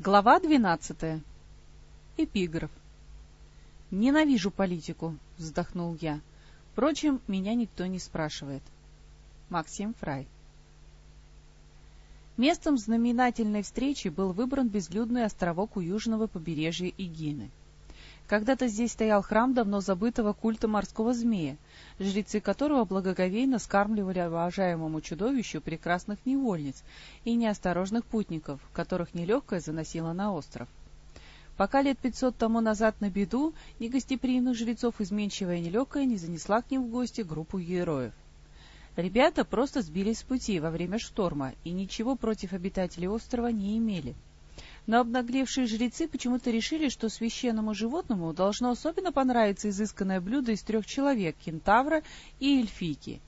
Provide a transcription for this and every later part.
Глава двенадцатая. Эпиграф. «Ненавижу политику», — вздохнул я. Впрочем, меня никто не спрашивает. Максим Фрай. Местом знаменательной встречи был выбран безлюдный островок у южного побережья Игины. Когда-то здесь стоял храм давно забытого культа морского змея, жрецы которого благоговейно скармливали уважаемому чудовищу прекрасных невольниц и неосторожных путников, которых нелегкое заносило на остров. Пока лет пятьсот тому назад на беду негостеприимных жрецов изменчивая нелегкая не занесла к ним в гости группу героев. Ребята просто сбились с пути во время шторма и ничего против обитателей острова не имели. Но обнаглевшие жрецы почему-то решили, что священному животному должно особенно понравиться изысканное блюдо из трех человек — кентавра и эльфийки.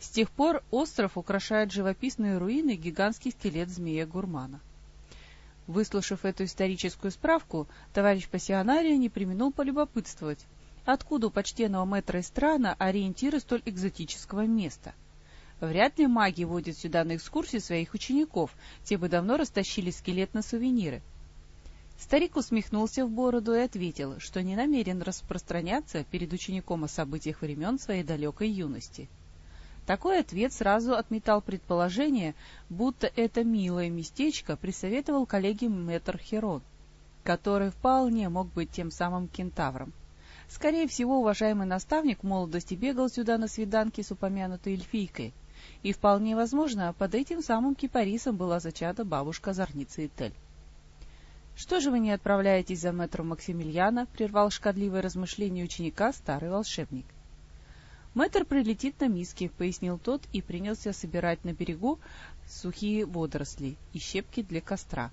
С тех пор остров украшает живописные руины гигантский скелет змея-гурмана. Выслушав эту историческую справку, товарищ пассионария не применул полюбопытствовать, откуда у почтенного мэтра Эстрана ориентиры столь экзотического места. Вряд ли маги водят сюда на экскурсии своих учеников, те бы давно растащили скелет на сувениры. Старик усмехнулся в бороду и ответил, что не намерен распространяться перед учеником о событиях времен своей далекой юности. Такой ответ сразу отметал предположение, будто это милое местечко присоветовал коллеге Мэтр Херон, который вполне мог быть тем самым кентавром. Скорее всего, уважаемый наставник в молодости бегал сюда на свиданки с упомянутой эльфийкой, и вполне возможно, под этим самым кипарисом была зачата бабушка Зорницы Этель. — Что же вы не отправляетесь за мэтром Максимилиана? — прервал шкодливое размышление ученика старый волшебник. — Мэтр прилетит на миске, — пояснил тот и принялся собирать на берегу сухие водоросли и щепки для костра.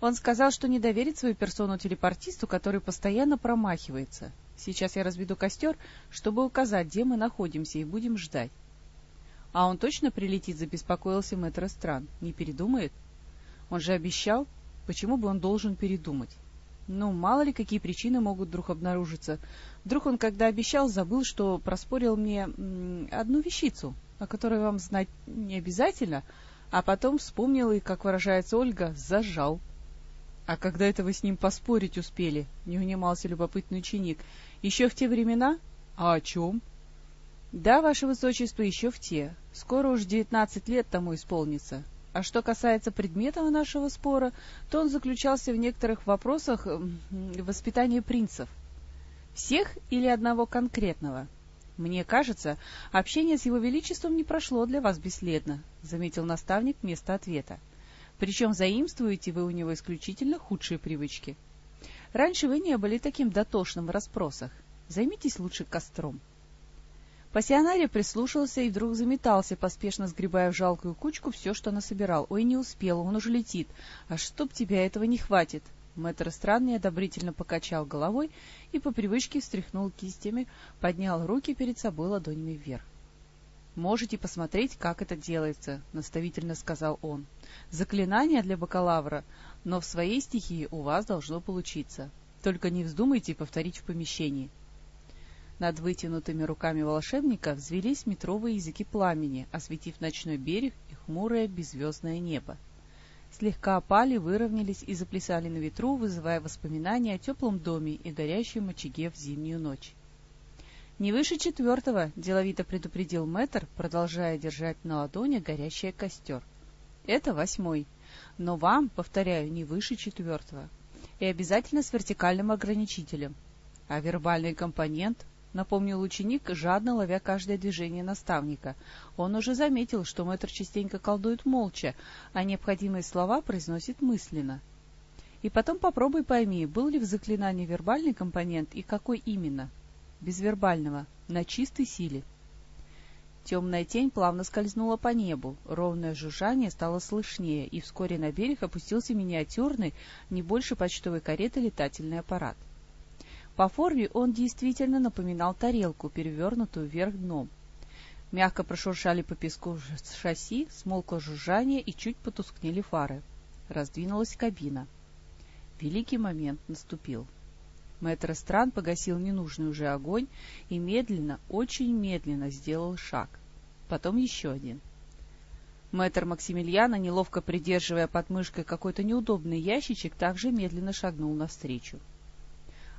Он сказал, что не доверит свою персону телепортисту, который постоянно промахивается. Сейчас я разведу костер, чтобы указать, где мы находимся, и будем ждать. — А он точно прилетит, — забеспокоился мэтр стран. Не передумает? Он же обещал. Почему бы он должен передумать? Ну, мало ли, какие причины могут вдруг обнаружиться. Вдруг он, когда обещал, забыл, что проспорил мне одну вещицу, о которой вам знать не обязательно, а потом вспомнил и, как выражается Ольга, зажал. — А когда это вы с ним поспорить успели? — не унимался любопытный ученик. — Еще в те времена? — А о чем? — Да, ваше высочество, еще в те. Скоро уж девятнадцать лет тому исполнится. А что касается предмета нашего спора, то он заключался в некоторых вопросах воспитания принцев. Всех или одного конкретного? Мне кажется, общение с его величеством не прошло для вас бесследно, — заметил наставник вместо ответа. Причем заимствуете вы у него исключительно худшие привычки. Раньше вы не были таким дотошным в расспросах. Займитесь лучше костром. Пассионарий прислушался и вдруг заметался, поспешно сгребая в жалкую кучку все, что насобирал. «Ой, не успел, он уже летит. А чтоб тебя этого не хватит!» Мэтр странный одобрительно покачал головой и по привычке встряхнул кистями, поднял руки перед собой ладонями вверх. «Можете посмотреть, как это делается», — наставительно сказал он. «Заклинание для бакалавра, но в своей стихии у вас должно получиться. Только не вздумайте повторить в помещении». Над вытянутыми руками волшебника взвелись метровые языки пламени, осветив ночной берег и хмурое беззвездное небо. Слегка опали, выровнялись и заплясали на ветру, вызывая воспоминания о теплом доме и горящем очаге в зимнюю ночь. «Не выше четвертого», — деловито предупредил мэтр, продолжая держать на ладони горящий костер. «Это восьмой. Но вам, повторяю, не выше четвертого. И обязательно с вертикальным ограничителем. А вербальный компонент — напомнил ученик, жадно ловя каждое движение наставника. Он уже заметил, что мэтр частенько колдует молча, а необходимые слова произносит мысленно. И потом попробуй пойми, был ли в заклинании вербальный компонент и какой именно. Без вербального, на чистой силе. Темная тень плавно скользнула по небу, ровное жужжание стало слышнее, и вскоре на берег опустился миниатюрный, не больше почтовой кареты, летательный аппарат. По форме он действительно напоминал тарелку, перевернутую вверх дном. Мягко прошуршали по песку шасси, смолкло жужжание и чуть потускнели фары. Раздвинулась кабина. Великий момент наступил. Мэтр Стран погасил ненужный уже огонь и медленно, очень медленно сделал шаг. Потом еще один. Мэтр Максимилиана, неловко придерживая под мышкой какой-то неудобный ящичек, также медленно шагнул навстречу.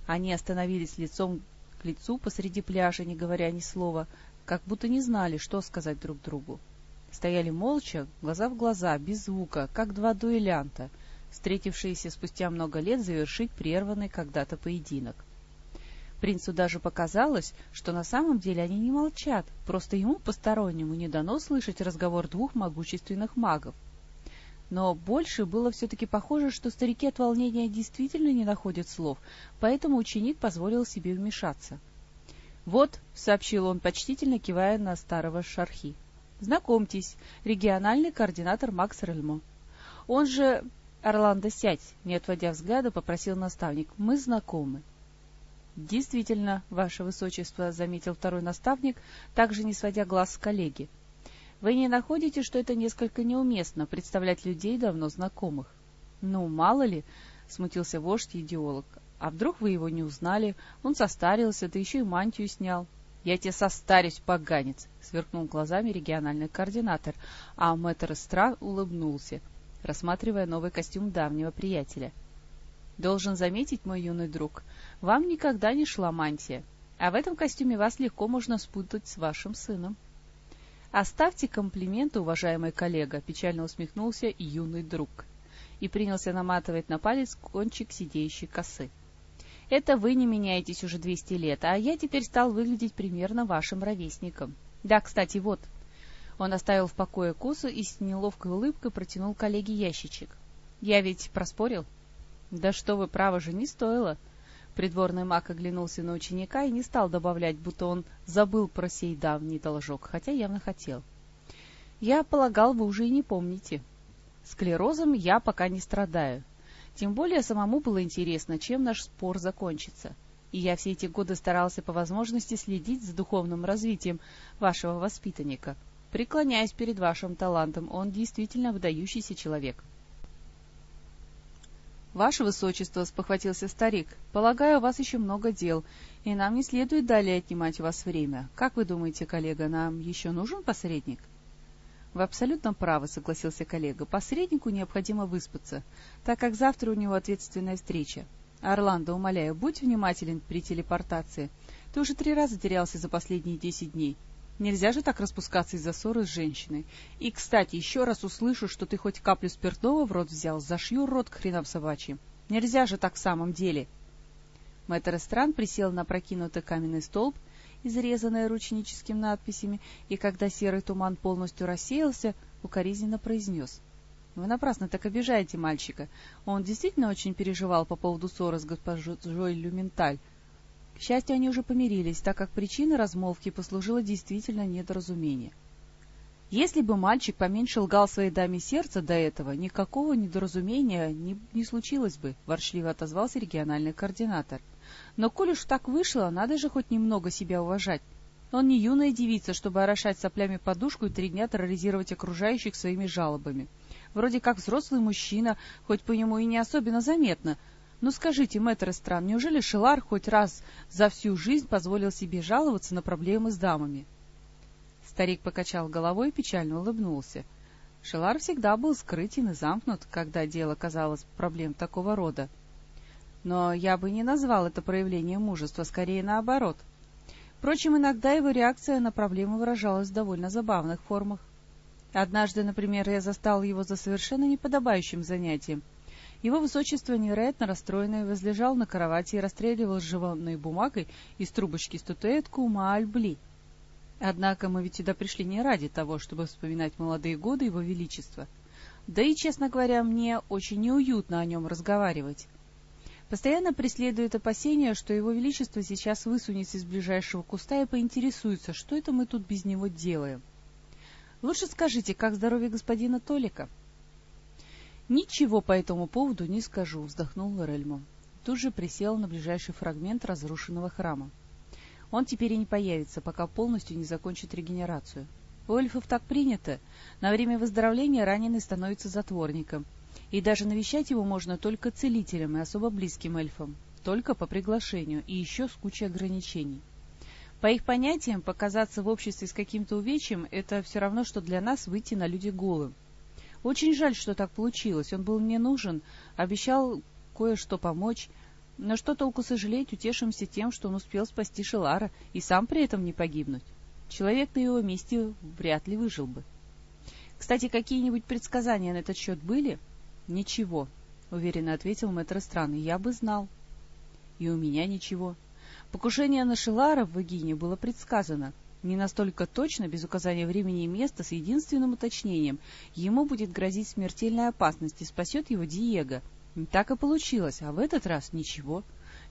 Они остановились лицом к лицу посреди пляжа, не говоря ни слова, как будто не знали, что сказать друг другу. Стояли молча, глаза в глаза, без звука, как два дуэлянта, встретившиеся спустя много лет завершить прерванный когда-то поединок. Принцу даже показалось, что на самом деле они не молчат, просто ему постороннему не дано слышать разговор двух могущественных магов. Но больше было все-таки похоже, что старики от волнения действительно не находят слов, поэтому ученик позволил себе вмешаться. «Вот», — сообщил он, почтительно кивая на старого шархи, — «знакомьтесь, региональный координатор Макс Рельмо. Он же...» «Орландо, сядь!» — не отводя взгляда, попросил наставник. «Мы знакомы». «Действительно, ваше высочество», — заметил второй наставник, также не сводя глаз с коллеги. «Вы не находите, что это несколько неуместно, представлять людей давно знакомых?» «Ну, мало ли», — смутился вождь-идеолог. «А вдруг вы его не узнали? Он состарился, да еще и мантию снял». «Я тебе состарюсь, поганец!» — сверкнул глазами региональный координатор, а мэтр Эстра улыбнулся, рассматривая новый костюм давнего приятеля. Должен заметить, мой юный друг, вам никогда не шла мантия, а в этом костюме вас легко можно спутать с вашим сыном. Оставьте комплименты, уважаемый коллега, печально усмехнулся юный друг и принялся наматывать на палец кончик сидеющей косы. Это вы не меняетесь уже 200 лет, а я теперь стал выглядеть примерно вашим ровесником. Да, кстати, вот. Он оставил в покое косу и с неловкой улыбкой протянул коллеге ящичек. Я ведь проспорил? Да что вы, право же, не стоило. Придворный маг оглянулся на ученика и не стал добавлять, будто он забыл про сей давний должок, хотя явно хотел. «Я полагал, вы уже и не помните. Склерозом я пока не страдаю. Тем более самому было интересно, чем наш спор закончится. И я все эти годы старался по возможности следить за духовным развитием вашего воспитанника. Преклоняюсь перед вашим талантом, он действительно выдающийся человек». — Ваше Высочество, — спохватился старик, — полагаю, у вас еще много дел, и нам не следует далее отнимать у вас время. Как вы думаете, коллега, нам еще нужен посредник? — Вы абсолютно правы, — согласился коллега. — Посреднику необходимо выспаться, так как завтра у него ответственная встреча. Орландо, умоляю, будь внимателен при телепортации. Ты уже три раза терялся за последние десять дней. Нельзя же так распускаться из-за ссоры с женщиной. И, кстати, еще раз услышу, что ты хоть каплю спиртного в рот взял, зашью рот к хренам собачьим. Нельзя же так в самом деле. Мэтр Эстран присел на прокинутый каменный столб, изрезанный ручническими надписями, и когда серый туман полностью рассеялся, укоризненно произнес. — Вы напрасно так обижаете мальчика. Он действительно очень переживал по поводу ссоры с госпожой Люменталь, к счастью, они уже помирились, так как причиной размолвки послужило действительно недоразумение. Если бы мальчик поменьше лгал своей даме сердца до этого, никакого недоразумения не, не случилось бы, — ворчливо отозвался региональный координатор. Но коль уж так вышло, надо же хоть немного себя уважать. Он не юная девица, чтобы орошать соплями подушку и три дня терроризировать окружающих своими жалобами. Вроде как взрослый мужчина, хоть по нему и не особенно заметно, ну скажите, мэтр стран, неужели Шелар хоть раз за всю жизнь позволил себе жаловаться на проблемы с дамами? Старик покачал головой и печально улыбнулся. Шелар всегда был скрытен и замкнут, когда дело казалось проблем такого рода. Но я бы не назвал это проявлением мужества, скорее наоборот. Впрочем, иногда его реакция на проблему выражалась в довольно забавных формах. Однажды, например, я застал его за совершенно неподобающим занятием — его высочество, невероятно расстроенный, возлежал на кровати и расстреливал сжеванной бумагой из трубочки статуэтку Маальбли. Однако мы ведь сюда пришли не ради того, чтобы вспоминать молодые годы его величества. Да и, честно говоря, мне очень неуютно о нем разговаривать. Постоянно преследует опасение, что его величество сейчас высунется из ближайшего куста и поинтересуется, что это мы тут без него делаем. Лучше скажите, как здоровье господина Толика? — «Ничего по этому поводу не скажу», — вздохнул Лорельмо. Тут же присел на ближайший фрагмент разрушенного храма. Он теперь и не появится, пока полностью не закончит регенерацию. У эльфов так принято. На время выздоровления раненый становится затворником. И даже навещать его можно только целителям и особо близким эльфам. Только по приглашению и еще с кучей ограничений. По их понятиям, показаться в обществе с каким-то увечьем – это все равно, что для нас выйти на люди голым. Очень жаль, что так получилось. Он был мне нужен, обещал кое-что помочь. Но что толку сожалеть, утешимся тем, что он успел спасти Шелара и сам при этом не погибнуть. Человек на его месте вряд ли выжил бы. Кстати, какие-нибудь предсказания на этот счет были? Ничего, — уверенно ответил мэтр страны. Я бы знал. И у меня ничего. Покушение на Шелара в Вагине было предсказано. Не настолько точно, без указания времени и места, с единственным уточнением. Ему будет грозить смертельная опасность и спасет его Диего. Так и получилось, а в этот раз ничего.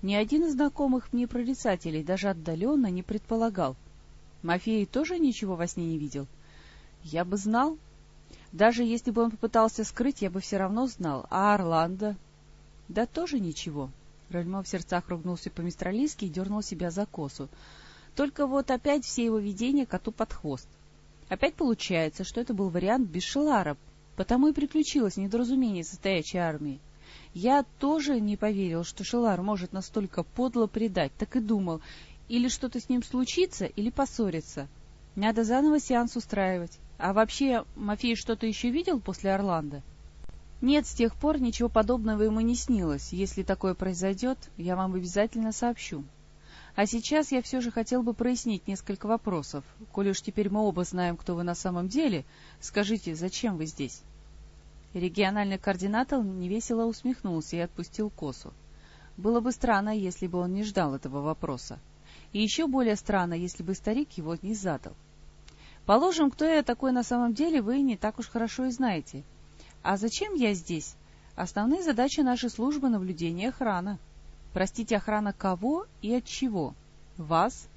Ни один из знакомых мне прорицателей даже отдаленно не предполагал. Мафей тоже ничего во сне не видел? Я бы знал. Даже если бы он попытался скрыть, я бы все равно знал. А Орландо? Да тоже ничего. Ральмо в сердцах ругнулся по-мистралийски и дернул себя за косу. Только вот опять все его видения коту под хвост. Опять получается, что это был вариант без Шелара, потому и приключилось недоразумение состоящей армии. Я тоже не поверил, что Шелар может настолько подло предать, так и думал, или что-то с ним случится, или поссорится. Надо заново сеанс устраивать. А вообще, Мафей что-то еще видел после Орландо? Нет, с тех пор ничего подобного ему не снилось. Если такое произойдет, я вам обязательно сообщу. А сейчас я все же хотел бы прояснить несколько вопросов. Коль уж теперь мы оба знаем, кто вы на самом деле, скажите, зачем вы здесь?» Региональный координатор невесело усмехнулся и отпустил косу. Было бы странно, если бы он не ждал этого вопроса. И еще более странно, если бы старик его не задал. Положим, кто я такой на самом деле, вы не так уж хорошо и знаете. А зачем я здесь? Основные задачи нашей службы — наблюдение и охрана. Простите, охрана кого и от чего? Вас?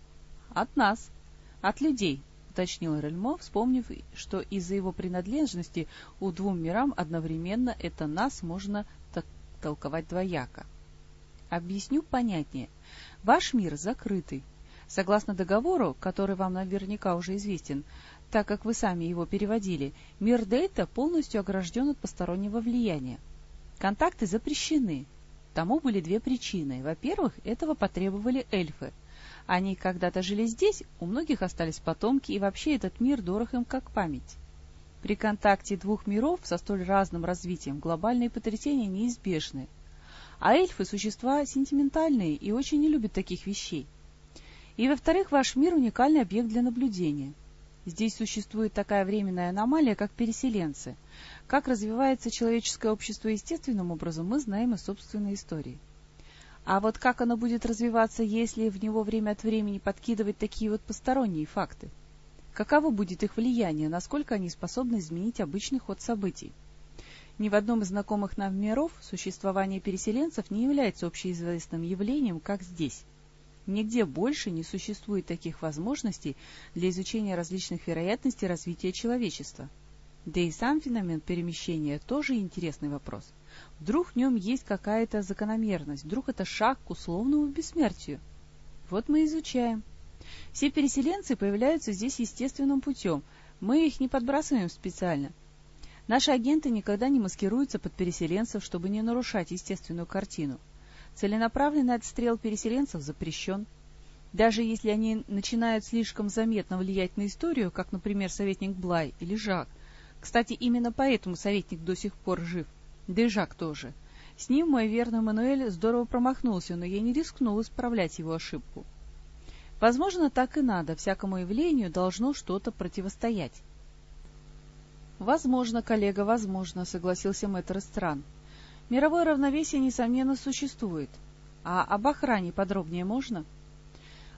От нас. От людей, уточнил Рельмо, вспомнив, что из-за его принадлежности у двум мирам одновременно это нас можно толковать двояко. Объясню понятнее. Ваш мир закрытый. Согласно договору, который вам наверняка уже известен, так как вы сами его переводили, мир Дельта полностью огражден от постороннего влияния. Контакты запрещены. Тому были две причины. Во-первых, этого потребовали эльфы. Они когда-то жили здесь, у многих остались потомки, и вообще этот мир дорог им как память. При контакте двух миров со столь разным развитием глобальные потрясения неизбежны. А эльфы – существа сентиментальные и очень не любят таких вещей. И, во-вторых, ваш мир – уникальный объект для наблюдения. Здесь существует такая временная аномалия, как переселенцы. Как развивается человеческое общество естественным образом, мы знаем из собственной истории. А вот как оно будет развиваться, если в него время от времени подкидывать такие вот посторонние факты? Каково будет их влияние, насколько они способны изменить обычный ход событий? Ни в одном из знакомых нам миров существование переселенцев не является общеизвестным явлением, как здесь. Нигде больше не существует таких возможностей для изучения различных вероятностей развития человечества. Да и сам феномен перемещения тоже интересный вопрос. Вдруг в нем есть какая-то закономерность, вдруг это шаг к условному бессмертию. Вот мы изучаем. Все переселенцы появляются здесь естественным путем, мы их не подбрасываем специально. Наши агенты никогда не маскируются под переселенцев, чтобы не нарушать естественную картину. Целенаправленный отстрел переселенцев запрещен. Даже если они начинают слишком заметно влиять на историю, как, например, советник Блай или Жак. Кстати, именно поэтому советник до сих пор жив. Да и Жак тоже. С ним мой верный Мануэль здорово промахнулся, но я не рискнул исправлять его ошибку. Возможно, так и надо. Всякому явлению должно что-то противостоять. «Возможно, коллега, возможно», — согласился мэтр стран. Мировое равновесие, несомненно, существует. А об охране подробнее можно?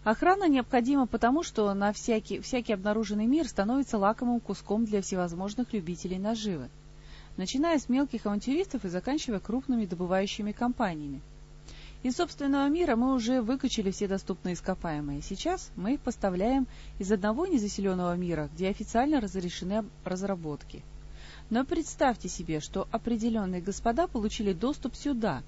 Охрана необходима потому, что на всякий, всякий обнаруженный мир становится лакомым куском для всевозможных любителей наживы, начиная с мелких авантюристов и заканчивая крупными добывающими компаниями. Из собственного мира мы уже выкачали все доступные ископаемые. Сейчас мы их поставляем из одного незаселенного мира, где официально разрешены разработки – но представьте себе, что определенные господа получили доступ сюда.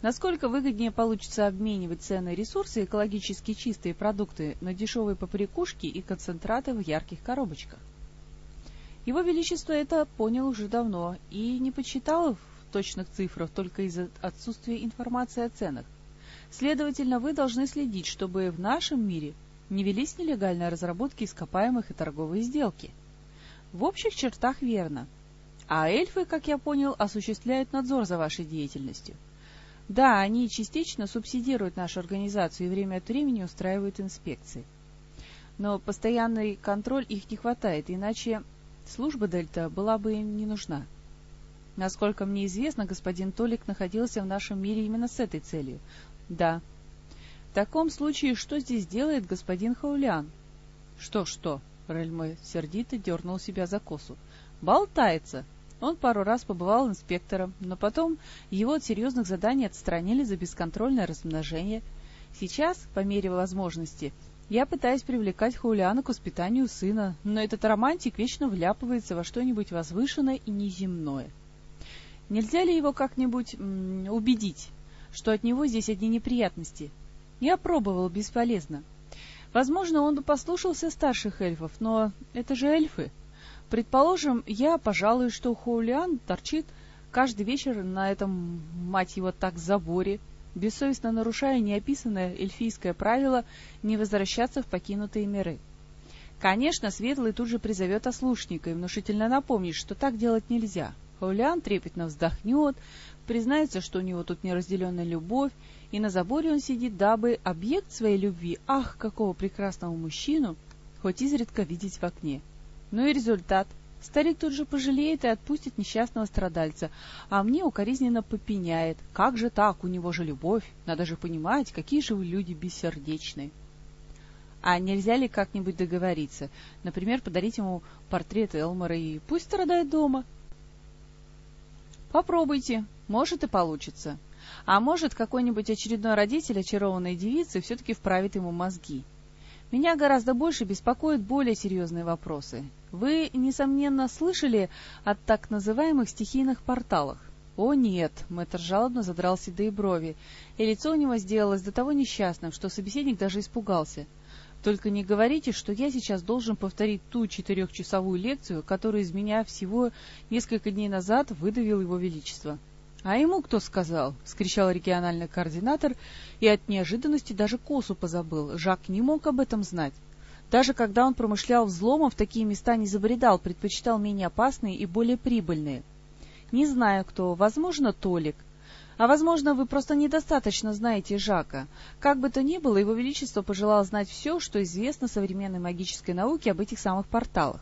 Насколько выгоднее получится обменивать ценные ресурсы, экологически чистые продукты, на дешевые поприкушки и концентраты в ярких коробочках? Его Величество это понял уже давно и не подсчитал в точных цифрах только из-за отсутствия информации о ценах. Следовательно, вы должны следить, чтобы в нашем мире Не велись нелегальные разработки ископаемых и торговые сделки? В общих чертах верно. А эльфы, как я понял, осуществляют надзор за вашей деятельностью. Да, они частично субсидируют нашу организацию и время от времени устраивают инспекции. Но постоянный контроль их не хватает, иначе служба Дельта была бы им не нужна. Насколько мне известно, господин Толик находился в нашем мире именно с этой целью. Да. В таком случае, что здесь делает господин Хаулян? Что-что? Рельмой сердито дернул себя за косу. Болтается. Он пару раз побывал инспектором, но потом его от серьезных заданий отстранили за бесконтрольное размножение. Сейчас, по мере возможности, я пытаюсь привлекать Хауляна к воспитанию сына, но этот романтик вечно вляпывается во что-нибудь возвышенное и неземное. Нельзя ли его как-нибудь убедить, что от него здесь одни неприятности? Я пробовал бесполезно. Возможно, он бы послушался старших эльфов, но это же эльфы. Предположим, я пожалуй, что Хоулиан торчит каждый вечер на этом, мать его, так, заборе, бессовестно нарушая неописанное эльфийское правило не возвращаться в покинутые миры. Конечно, Светлый тут же призовет ослушника и внушительно напомнит, что так делать нельзя. Хаулиан трепетно вздохнет, признается, что у него тут неразделенная любовь, и на заборе он сидит, дабы объект своей любви, ах, какого прекрасного мужчину, хоть изредка видеть в окне. Ну и результат. Старик тут же пожалеет и отпустит несчастного страдальца, а мне укоризненно попеняет. Как же так, у него же любовь, надо же понимать, какие же вы люди бессердечные. А нельзя ли как-нибудь договориться? Например, подарить ему портрет Элмора и пусть страдает дома. Попробуйте, может и получится. А может, какой-нибудь очередной родитель очарованной девицы все-таки вправит ему мозги. Меня гораздо больше беспокоят более серьезные вопросы. Вы, несомненно, слышали о так называемых стихийных порталах? О нет, мэтр жалобно задрал седые брови, и лицо у него сделалось до того несчастным, что собеседник даже испугался. Только не говорите, что я сейчас должен повторить ту четырехчасовую лекцию, которую из меня всего несколько дней назад выдавил его величество. — А ему кто сказал? — вскричал региональный координатор, и от неожиданности даже косу позабыл. Жак не мог об этом знать. Даже когда он промышлял взломом, в такие места не забредал, предпочитал менее опасные и более прибыльные. Не знаю кто, возможно, Толик. А возможно, вы просто недостаточно знаете Жака. Как бы то ни было, его величество пожелал знать все, что известно современной магической науке об этих самых порталах.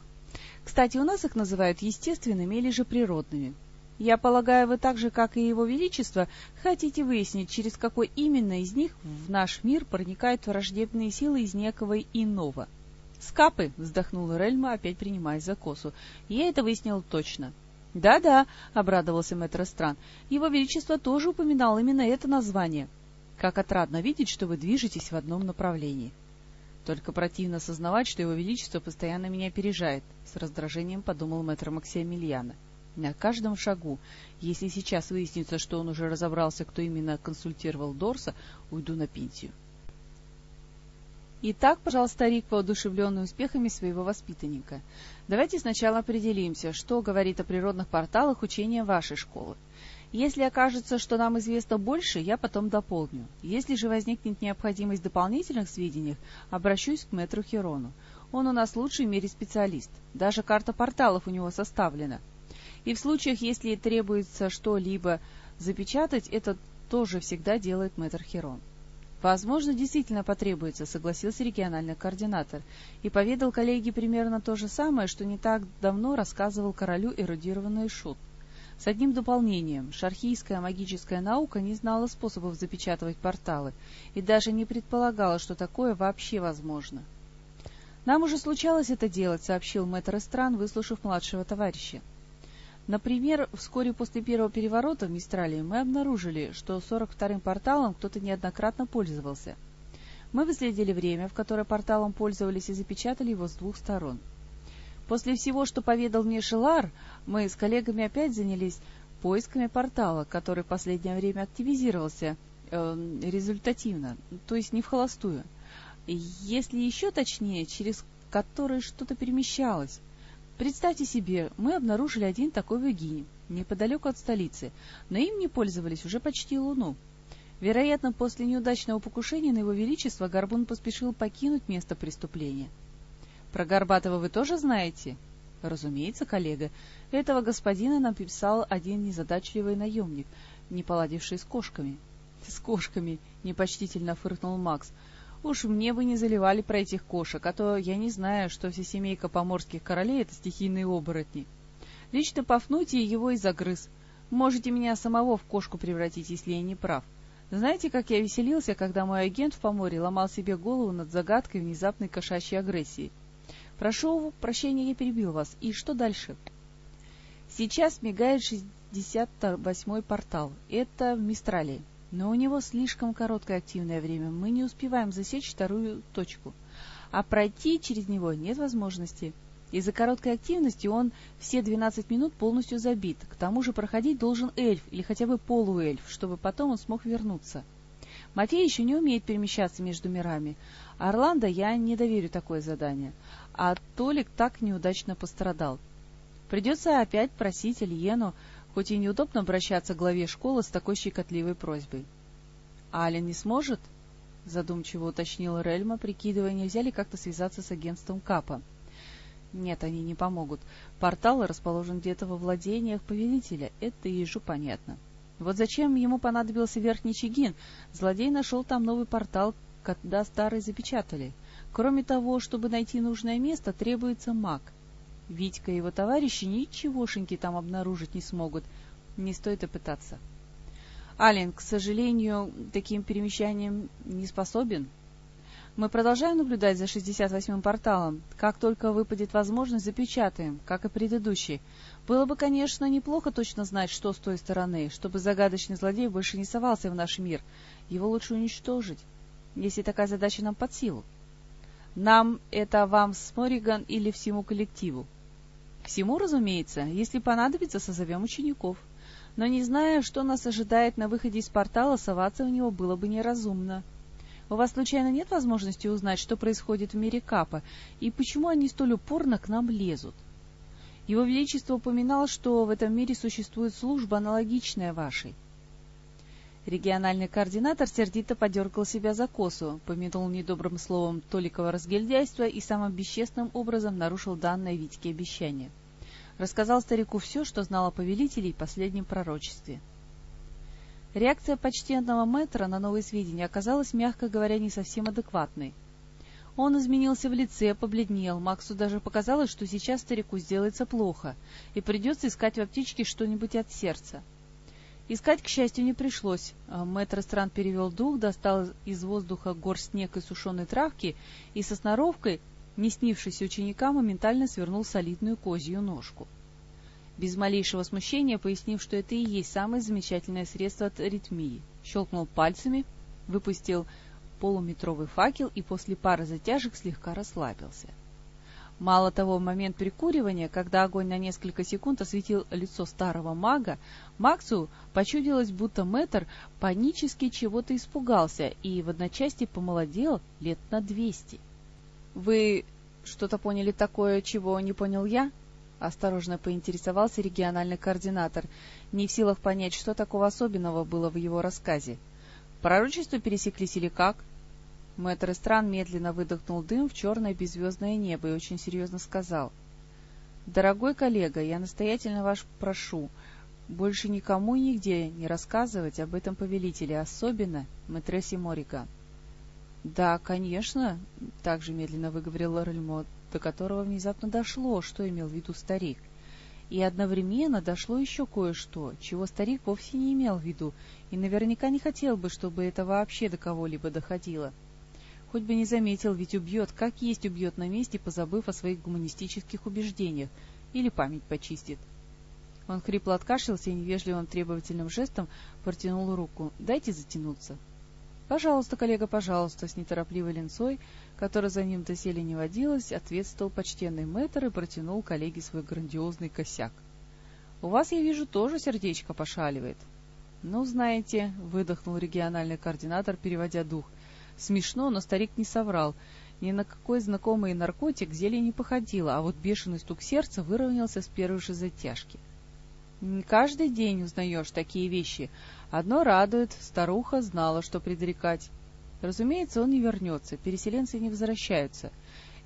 Кстати, у нас их называют естественными или же природными. Я полагаю, вы так же, как и его величество, хотите выяснить, через какой именно из них в наш мир проникают враждебные силы из некого иного. «Скапы!» — вздохнула Рельма, опять принимаясь за косу. «Я это выяснил точно». «Да-да», — обрадовался мэтр Стран, — «его величество тоже упоминал именно это название. Как отрадно видеть, что вы движетесь в одном направлении». Только противно сознавать, что его величество постоянно меня опережает, — с раздражением подумал мэтр Максимилиана. На каждом шагу. Если сейчас выяснится, что он уже разобрался, кто именно консультировал Дорса, уйду на пенсию. Итак, пожалуйста, старик, воодушевленный успехами своего воспитанника, давайте сначала определимся, что говорит о природных порталах учения вашей школы. Если окажется, что нам известно больше, я потом дополню. Если же возникнет необходимость в дополнительных сведениях, обращусь к мэтру Херону. Он у нас лучший в мире специалист. Даже карта порталов у него составлена. И в случаях, если требуется что-либо запечатать, это тоже всегда делает мэтр Херон. Возможно, действительно потребуется, согласился региональный координатор и поведал коллеге примерно то же самое, что не так давно рассказывал королю эрудированный шут. С одним дополнением. Шархийская магическая наука не знала способов запечатывать порталы и даже не предполагала, что такое вообще возможно. «Нам уже случалось это делать», — сообщил мэтр Эстран, выслушав младшего товарища. Например, вскоре после первого переворота в Мистралии мы обнаружили, что 42-м порталом кто-то неоднократно пользовался. Мы выследили время, в которое порталом пользовались, и запечатали его с двух сторон. После всего, что поведал мне Шелар, мы с коллегами опять занялись поисками портала, который в последнее время активизировался э, результативно, то есть не в холостую. Если еще точнее, через который что-то перемещалось. Представьте себе, мы обнаружили один такой в Эгине, неподалеку от столицы, но им не пользовались уже почти луну. Вероятно, после неудачного покушения на его величество Горбун поспешил покинуть место преступления. Про Горбатова вы тоже знаете? Разумеется, коллега. Этого господина написал один незадачливый наемник, не поладивший с кошками. С кошками, непочтительно фыркнул Макс. Уж мне бы не заливали про этих кошек, а то я не знаю, что вся семейка поморских королей — это стихийные оборотни. Лично Пафнутий его и загрыз. Можете меня самого в кошку превратить, если я не прав. Знаете, как я веселился, когда мой агент в Поморье ломал себе голову над загадкой внезапной кошачьей агрессии? Прошу прощения, я перебил вас. И что дальше? Сейчас мигает 68-й портал. Это в Мистрале. Но у него слишком короткое активное время. Мы не успеваем засечь вторую точку. А пройти через него нет возможности. Из-за короткой активности он все 12 минут полностью забит. К тому же проходить должен эльф или хотя бы полуэльф, чтобы потом он смог вернуться. Мафей еще не умеет перемещаться между мирами. Орландо я не доверю такое задание. А Толик так неудачно пострадал. Придется опять просить Ильену, хоть и неудобно обращаться к главе школы с такой щекотливой просьбой. — А Ален не сможет? — задумчиво уточнила Рельма, прикидывая, нельзя ли как-то связаться с агентством Капа. — нет, они не помогут. Портал расположен где-то во владениях повелителя, это ежу понятно. Вот зачем ему понадобился Верхний Чигин? Злодей нашел там новый портал, когда старый запечатали. Кроме того, чтобы найти нужное место, требуется маг. Витька и его товарищи ничегошеньки там обнаружить не смогут. Не стоит и пытаться. Ален, к сожалению, таким перемещанием не способен. Мы продолжаем наблюдать за 68-м порталом. Как только выпадет возможность, запечатаем, как и предыдущий. Было бы, конечно, неплохо точно знать, что с той стороны, чтобы загадочный злодей больше не совался в наш мир. Его лучше уничтожить, если такая задача нам под силу. Нам это вам с Мориган или всему коллективу? Всему, разумеется. Если понадобится, созовем учеников. Но не зная, что нас ожидает на выходе из портала, соваться в него было бы неразумно. У вас, случайно, нет возможности узнать, что происходит в мире Капа, и почему они столь упорно к нам лезут? Его Величество упоминал, что в этом мире существует служба, аналогичная вашей. Региональный координатор сердито подергал себя за косу, помянул недобрым словом Толикова разгильдяйства и самым бесчестным образом нарушил данное Витьке обещание. Рассказал старику все, что знал о повелителе и последнем пророчестве. Реакция почтенного мэтра на новые сведения оказалась, мягко говоря, не совсем адекватной. Он изменился в лице, побледнел. Максу даже показалось, что сейчас старику сделается плохо, и придется искать в аптечке что-нибудь от сердца. Искать, к счастью, не пришлось. А мэтр Стран перевел дух, достал из воздуха горсть снег и сушеной травки и со сноровкой, не снившейся ученика, моментально свернул солидную козью ножку без малейшего смущения пояснив, что это и есть самое замечательное средство от аритмии. Щелкнул пальцами, выпустил полуметровый факел и после пары затяжек слегка расслабился. Мало того, в момент прикуривания, когда огонь на несколько секунд осветил лицо старого мага, Максу почудилось, будто мэтр панически чего-то испугался и в одночасье помолодел лет на двести. — Вы что-то поняли такое, чего не понял я? — осторожно поинтересовался региональный координатор, не в силах понять, что такого особенного было в его рассказе. Пророчества пересеклись или как? Мэтр Стран медленно выдохнул дым в черное беззвездное небо и очень серьезно сказал. — Дорогой коллега, я настоятельно вас прошу, больше никому и нигде не рассказывать об этом повелителе, особенно мэтрессе Мориган. — Да, конечно, — также медленно выговорил Рельмот до которого внезапно дошло, что имел в виду старик. И одновременно дошло еще кое-что, чего старик вовсе не имел в виду, и наверняка не хотел бы, чтобы это вообще до кого-либо доходило. Хоть бы не заметил, ведь убьет, как есть убьет на месте, позабыв о своих гуманистических убеждениях, или память почистит. Он хрипло откашлялся и невежливым требовательным жестом протянул руку. «Дайте затянуться». «Пожалуйста, коллега, пожалуйста», — с неторопливой линцой, которая за ним доселе не водилась, ответствовал почтенный мэтр и протянул коллеге свой грандиозный косяк. «У вас, я вижу, тоже сердечко пошаливает». «Ну, знаете», — выдохнул региональный координатор, переводя дух. Смешно, но старик не соврал. Ни на какой знакомый наркотик зелье не походило, а вот бешеный стук сердца выровнялся с первой же затяжки. Каждый день узнаешь такие вещи. Одно радует, старуха знала, что предрекать. Разумеется, он не вернется, переселенцы не возвращаются.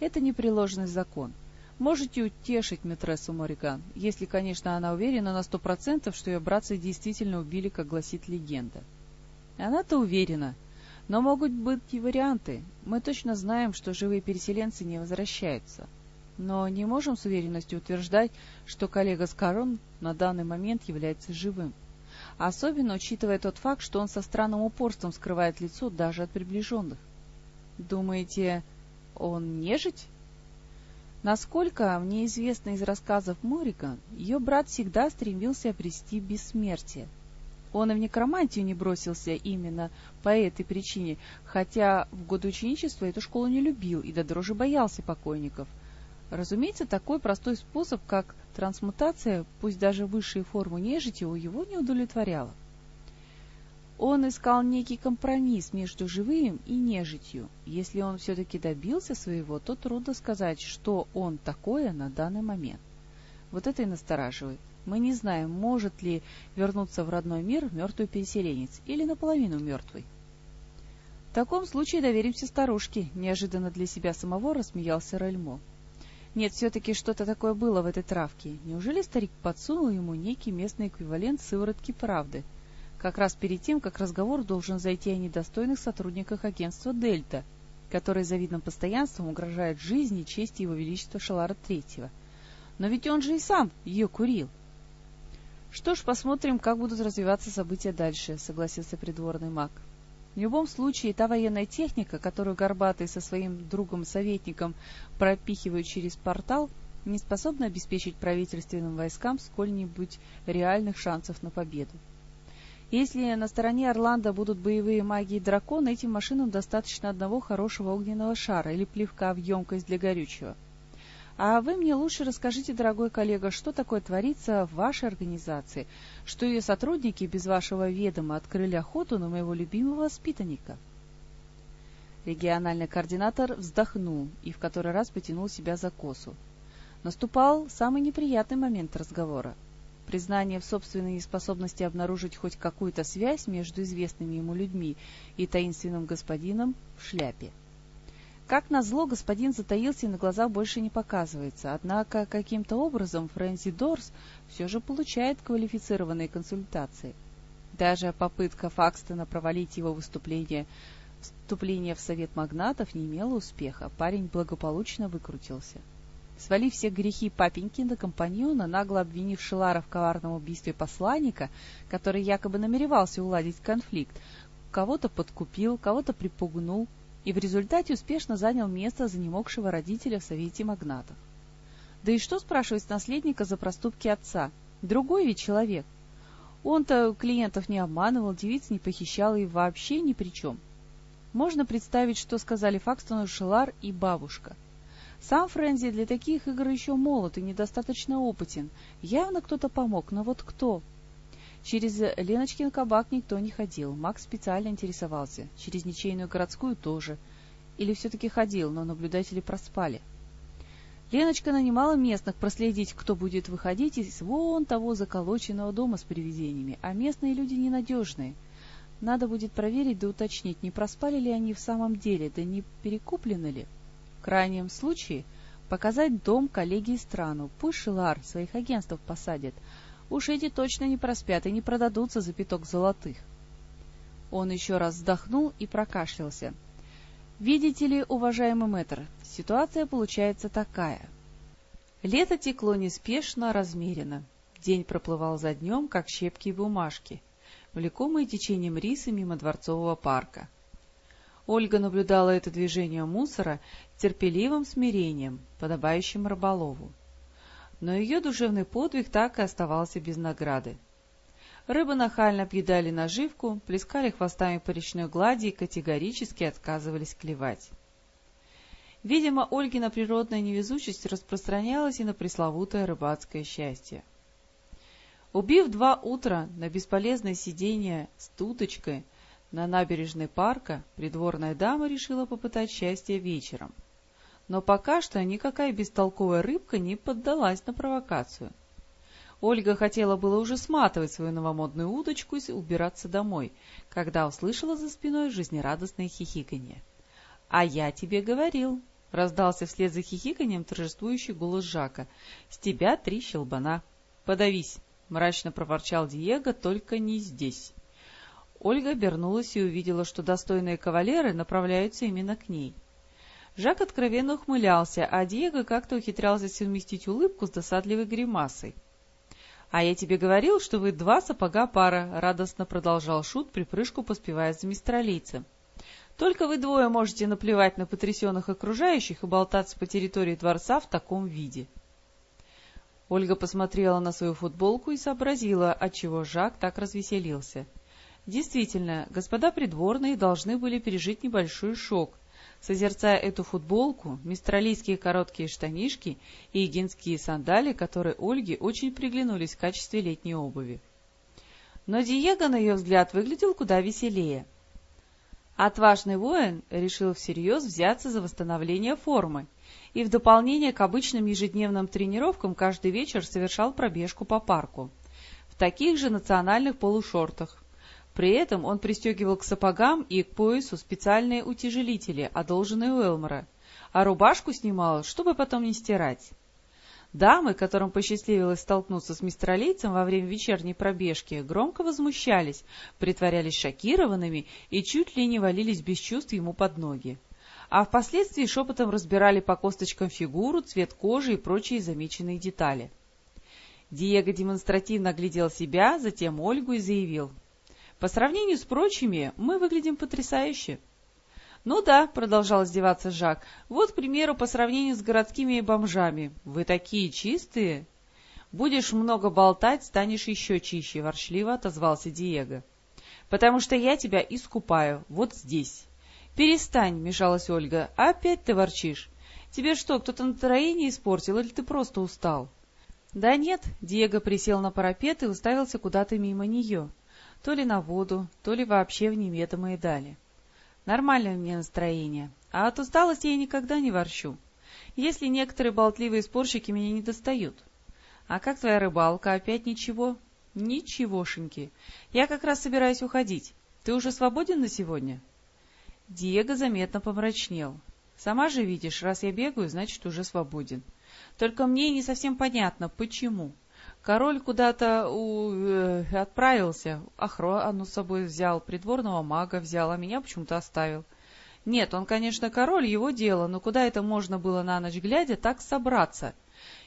Это непреложный закон. Можете утешить митрессу Мориган, если, конечно, она уверена на сто процентов, что ее братцы действительно убили, как гласит легенда. Она-то уверена. Но могут быть и варианты. Мы точно знаем, что живые переселенцы не возвращаются. Но не можем с уверенностью утверждать, что коллега Скарон на данный момент является живым. Особенно учитывая тот факт, что он со странным упорством скрывает лицо даже от приближенных. Думаете, он нежить? Насколько мне известно из рассказов Мориган, ее брат всегда стремился обрести бессмертие. Он и в некромантию не бросился именно по этой причине, хотя в годы ученичества эту школу не любил и до дрожи боялся покойников. Разумеется, такой простой способ, как трансмутация, пусть даже высшие формы нежити, у его не удовлетворяла. Он искал некий компромисс между живым и нежитью. Если он все-таки добился своего, то трудно сказать, что он такое на данный момент. Вот это и настораживает. Мы не знаем, может ли вернуться в родной мир мертвый переселенец или наполовину мертвый. В таком случае доверимся старушке, неожиданно для себя самого рассмеялся Рельмо. Нет, все-таки что-то такое было в этой травке. Неужели старик подсунул ему некий местный эквивалент сыворотки правды? Как раз перед тем, как разговор должен зайти о недостойных сотрудниках агентства «Дельта», которые завидным постоянством угрожают жизни и чести его величества Шалара Третьего. Но ведь он же и сам ее курил. Что ж, посмотрим, как будут развиваться события дальше, согласился придворный маг. В любом случае, та военная техника, которую Горбатый со своим другом-советником пропихивают через портал, не способна обеспечить правительственным войскам сколь-нибудь реальных шансов на победу. Если на стороне Орландо будут боевые маги и драконы, этим машинам достаточно одного хорошего огненного шара или плевка в емкость для горючего — а вы мне лучше расскажите, дорогой коллега, что такое творится в вашей организации, что ее сотрудники без вашего ведома открыли охоту на моего любимого воспитанника. Региональный координатор вздохнул и в который раз потянул себя за косу. Наступал самый неприятный момент разговора. Признание в собственной неспособности обнаружить хоть какую-то связь между известными ему людьми и таинственным господином в шляпе. Как назло, господин затаился и на глазах больше не показывается, однако каким-то образом Фрэнси Дорс все же получает квалифицированные консультации. Даже попытка Факстона провалить его выступление, вступление в Совет магнатов не имела успеха, парень благополучно выкрутился. Свалив все грехи папеньки на компаньона, нагло обвинив Шелара в коварном убийстве посланника, который якобы намеревался уладить конфликт, кого-то подкупил, кого-то припугнул, и в результате успешно занял место занемогшего родителя в Совете магнатов. Да и что спрашивать наследника за проступки отца? Другой ведь человек. Он-то клиентов не обманывал, девиц не похищал и вообще ни при чем. Можно представить, что сказали Факстону Шелар и бабушка. Сам Френзи для таких игр еще молод и недостаточно опытен. Явно кто-то помог, но вот кто? Через Леночкин кабак никто не ходил, Макс специально интересовался. Через ничейную городскую тоже. Или все-таки ходил, но наблюдатели проспали. Леночка нанимала местных проследить, кто будет выходить из вон того заколоченного дома с привидениями, а местные люди ненадежные. Надо будет проверить да уточнить, не проспали ли они в самом деле, да не перекуплены ли. В крайнем случае показать дом коллеги и страну, пусть Шилар своих агентств посадит, Уж эти точно не проспят и не продадутся за пяток золотых. Он еще раз вздохнул и прокашлялся. «Видите ли, уважаемый мэтр, ситуация получается такая. Лето текло неспешно, размеренно. День проплывал за днем, как щепки и бумажки, влекомые течением риса мимо дворцового парка. Ольга наблюдала это движение мусора терпеливым смирением, подобающим рыболову но ее душевный подвиг так и оставался без награды. Рыбы нахально объедали наживку, плескали хвостами по речной глади и категорически отказывались клевать. Видимо, Ольгина природная невезучесть распространялась и на пресловутое рыбацкое счастье. Убив два утра на бесполезное сидение с туточкой на набережной парка, придворная дама решила попытать счастье вечером — но пока что никакая бестолковая рыбка не поддалась на провокацию. Ольга хотела было уже сматывать свою новомодную удочку и убираться домой, когда услышала за спиной жизнерадостное хихиканье. — А я тебе говорил, — раздался вслед за хихиканьем торжествующий голос Жака. — С тебя три щелбана. — Подавись, — мрачно проворчал Диего, — только не здесь. Ольга обернулась и увидела, что достойные кавалеры направляются именно к ней. Жак откровенно ухмылялся, а Диего как-то ухитрялся совместить улыбку с досадливой гримасой. — А я тебе говорил, что вы два сапога пара, — радостно продолжал Шут, припрыжку поспевая за мистралийцем. — Только вы двое можете наплевать на потрясенных окружающих и болтаться по территории дворца в таком виде. Ольга посмотрела на свою футболку и сообразила, отчего Жак так развеселился. Действительно, господа придворные должны были пережить небольшой шок, созерцая эту футболку, мистралийские короткие штанишки и егинские сандали, которые Ольге очень приглянулись в качестве летней обуви. Но Диего, на ее взгляд, выглядел куда веселее. Отважный воин решил всерьез взяться за восстановление формы и в дополнение к обычным ежедневным тренировкам каждый вечер совершал пробежку по парку в таких же национальных полушортах, при этом он пристегивал к сапогам и к поясу специальные утяжелители, одолженные у Элмора, а рубашку снимал, чтобы потом не стирать. Дамы, которым посчастливилось столкнуться с мистралийцем во время вечерней пробежки, громко возмущались, притворялись шокированными и чуть ли не валились без чувств ему под ноги. А впоследствии шепотом разбирали по косточкам фигуру, цвет кожи и прочие замеченные детали. Диего демонстративно оглядел себя, затем Ольгу и заявил — по сравнению с прочими мы выглядим потрясающе. — Ну да, — продолжал издеваться Жак, — вот, к примеру, по сравнению с городскими бомжами. Вы такие чистые. — Будешь много болтать, станешь еще чище, — ворчливо отозвался Диего. — Потому что я тебя искупаю, вот здесь. — Перестань, — мешалась Ольга, — опять ты ворчишь. Тебе что, кто-то настроение испортил или ты просто устал? — Да нет, — Диего присел на парапет и уставился куда-то мимо нее то ли на воду, то ли вообще в неведомые дали. Нормальное у меня настроение, а от усталости я никогда не ворчу, если некоторые болтливые спорщики меня не достают. А как твоя рыбалка, опять ничего? Ничегошеньки. Я как раз собираюсь уходить. Ты уже свободен на сегодня? Диего заметно помрачнел. Сама же видишь, раз я бегаю, значит, уже свободен. Только мне не совсем понятно, почему. Король куда-то у... э, отправился, охрану с собой взял, придворного мага взял, а меня почему-то оставил. Нет, он, конечно, король, его дело, но куда это можно было на ночь глядя так собраться?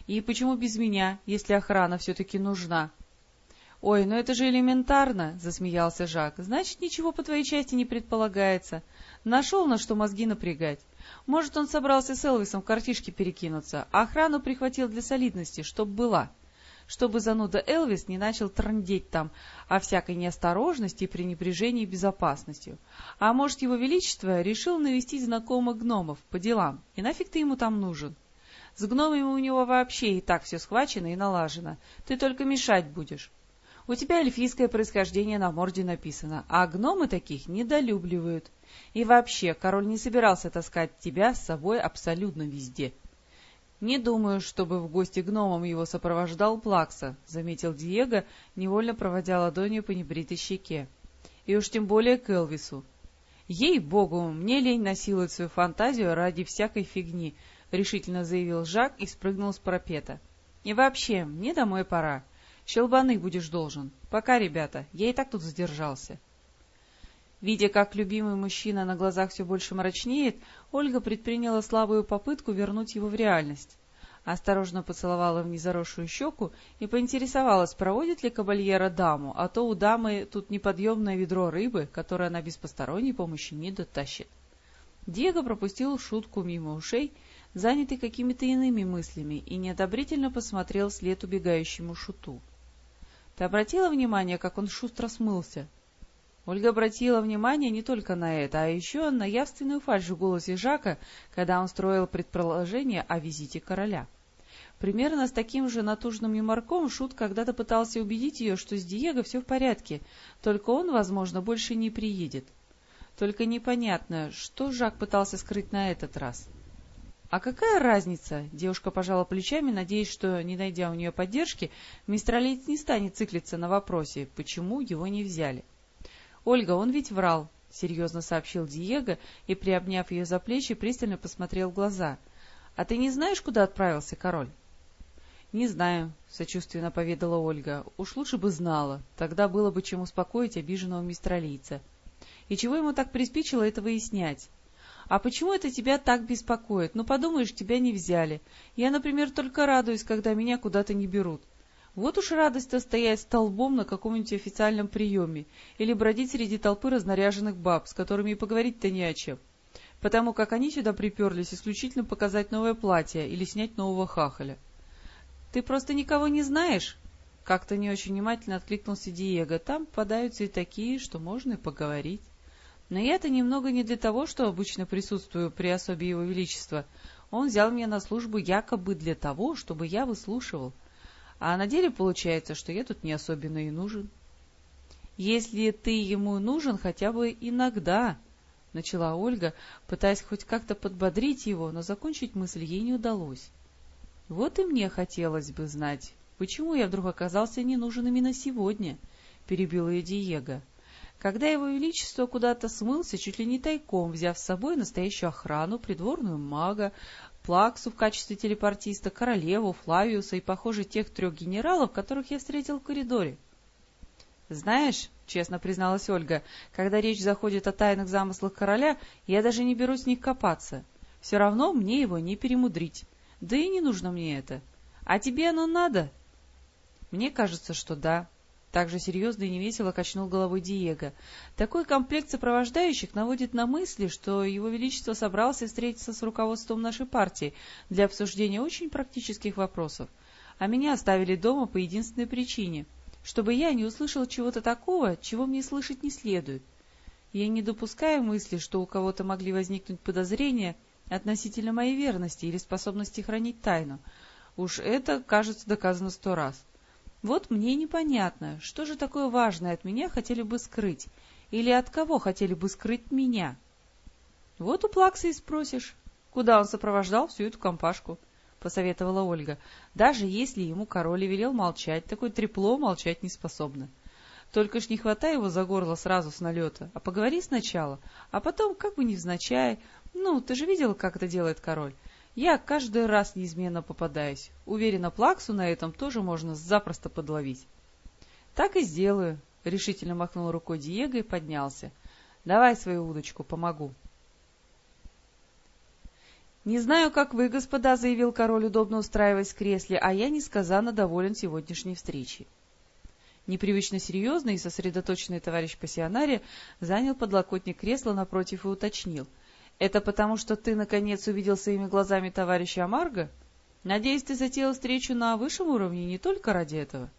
И почему без меня, если охрана все-таки нужна? — Ой, ну это же элементарно, — засмеялся Жак. — Значит, ничего по твоей части не предполагается. Нашел на что мозги напрягать. Может, он собрался с Элвисом в картишки перекинуться, а охрану прихватил для солидности, чтоб была. — чтобы зануда Элвис не начал трындеть там о всякой неосторожности и пренебрежении безопасностью. А может, его величество решил навестить знакомых гномов по делам, и нафиг ты ему там нужен? С гномами у него вообще и так все схвачено и налажено, ты только мешать будешь. У тебя эльфийское происхождение на морде написано, а гномы таких недолюбливают. И вообще, король не собирался таскать тебя с собой абсолютно везде. — «Не думаю, чтобы в гости гномом его сопровождал Плакса», — заметил Диего, невольно проводя ладонью по небритой щеке. «И уж тем более к Элвису». «Ей-богу, мне лень насиловать свою фантазию ради всякой фигни», — решительно заявил Жак и спрыгнул с парапета. «И вообще, мне домой пора. Щелбаны будешь должен. Пока, ребята, я и так тут задержался». Видя, как любимый мужчина на глазах все больше мрачнеет, Ольга предприняла слабую попытку вернуть его в реальность. Осторожно поцеловала в незаросшую щеку и поинтересовалась, проводит ли кабальера даму, а то у дамы тут неподъемное ведро рыбы, которое она без посторонней помощи не дотащит. Диего пропустил шутку мимо ушей, занятый какими-то иными мыслями, и неодобрительно посмотрел вслед убегающему шуту. — Ты обратила внимание, как он шустро смылся? Ольга обратила внимание не только на это, а еще на явственную фальшь в голосе Жака, когда он строил предположение о визите короля. Примерно с таким же натужным юморком Шут когда-то пытался убедить ее, что с Диего все в порядке, только он, возможно, больше не приедет. Только непонятно, что Жак пытался скрыть на этот раз. «А какая разница?» — девушка пожала плечами, надеясь, что, не найдя у нее поддержки, мистер Олейц не станет циклиться на вопросе, почему его не взяли. «Ольга, он ведь врал», — серьезно сообщил Диего и, приобняв ее за плечи, пристально посмотрел в глаза. «А ты не знаешь, куда отправился король?» «Не знаю», — сочувственно поведала Ольга. «Уж лучше бы знала. Тогда было бы чем успокоить обиженного мистера Лица. И чего ему так приспичило это выяснять? А почему это тебя так беспокоит? Ну, подумаешь, тебя не взяли. Я, например, только радуюсь, когда меня куда-то не берут. Вот уж радость-то стоять столбом на каком-нибудь официальном приеме или бродить среди толпы разнаряженных баб, с которыми и поговорить-то не о чем. Потому как они сюда приперлись исключительно показать новое платье или снять нового хахаля. — Ты просто никого не знаешь? — как-то не очень внимательно откликнулся Диего. — Там попадаются и такие, что можно и поговорить. Но я-то немного не для того, что обычно присутствую при особе его величества. Он взял меня на службу якобы для того, чтобы я выслушивал. А на деле получается, что я тут не особенно и нужен. Если ты ему нужен хотя бы иногда, — начала Ольга, пытаясь хоть как-то подбодрить его, но закончить мысль ей не удалось. Вот и мне хотелось бы знать, почему я вдруг оказался не нужен именно сегодня, — перебил ее Диего когда его величество куда-то смылся, чуть ли не тайком, взяв с собой настоящую охрану, придворную мага, Плаксу в качестве телепортиста, королеву, Флавиуса и, похоже, тех трех генералов, которых я встретил в коридоре. «Знаешь, — честно призналась Ольга, — когда речь заходит о тайных замыслах короля, я даже не берусь в них копаться. Все равно мне его не перемудрить. Да и не нужно мне это. А тебе оно надо?» «Мне кажется, что да», также серьезно и невесело качнул головой Диего. Такой комплект сопровождающих наводит на мысли, что Его Величество собрался встретиться с руководством нашей партии для обсуждения очень практических вопросов, а меня оставили дома по единственной причине — чтобы я не услышал чего-то такого, чего мне слышать не следует. Я не допускаю мысли, что у кого-то могли возникнуть подозрения относительно моей верности или способности хранить тайну. Уж это, кажется, доказано сто раз. Вот мне непонятно, что же такое важное от меня хотели бы скрыть, или от кого хотели бы скрыть меня. Вот у Плакса и спросишь, куда он сопровождал всю эту компашку, — посоветовала Ольга. Даже если ему король и велел молчать, такое трепло молчать не способно. Только ж не хватай его за горло сразу с налета, а поговори сначала, а потом, как бы невзначай, ну, ты же видел, как это делает король, я каждый раз неизменно попадаюсь. Уверена, плаксу на этом тоже можно запросто подловить. — Так и сделаю, — решительно махнул рукой Диего и поднялся. — Давай свою удочку, помогу. — Не знаю, как вы, господа, — заявил король, удобно устраиваясь в кресле, — а я несказанно доволен сегодняшней встречей. Непривычно серьезный и сосредоточенный товарищ пассионария занял подлокотник кресла напротив и уточнил — это потому, что ты, наконец, увидел своими глазами товарища Амарго? Надеюсь, ты затеял встречу на высшем уровне не только ради этого?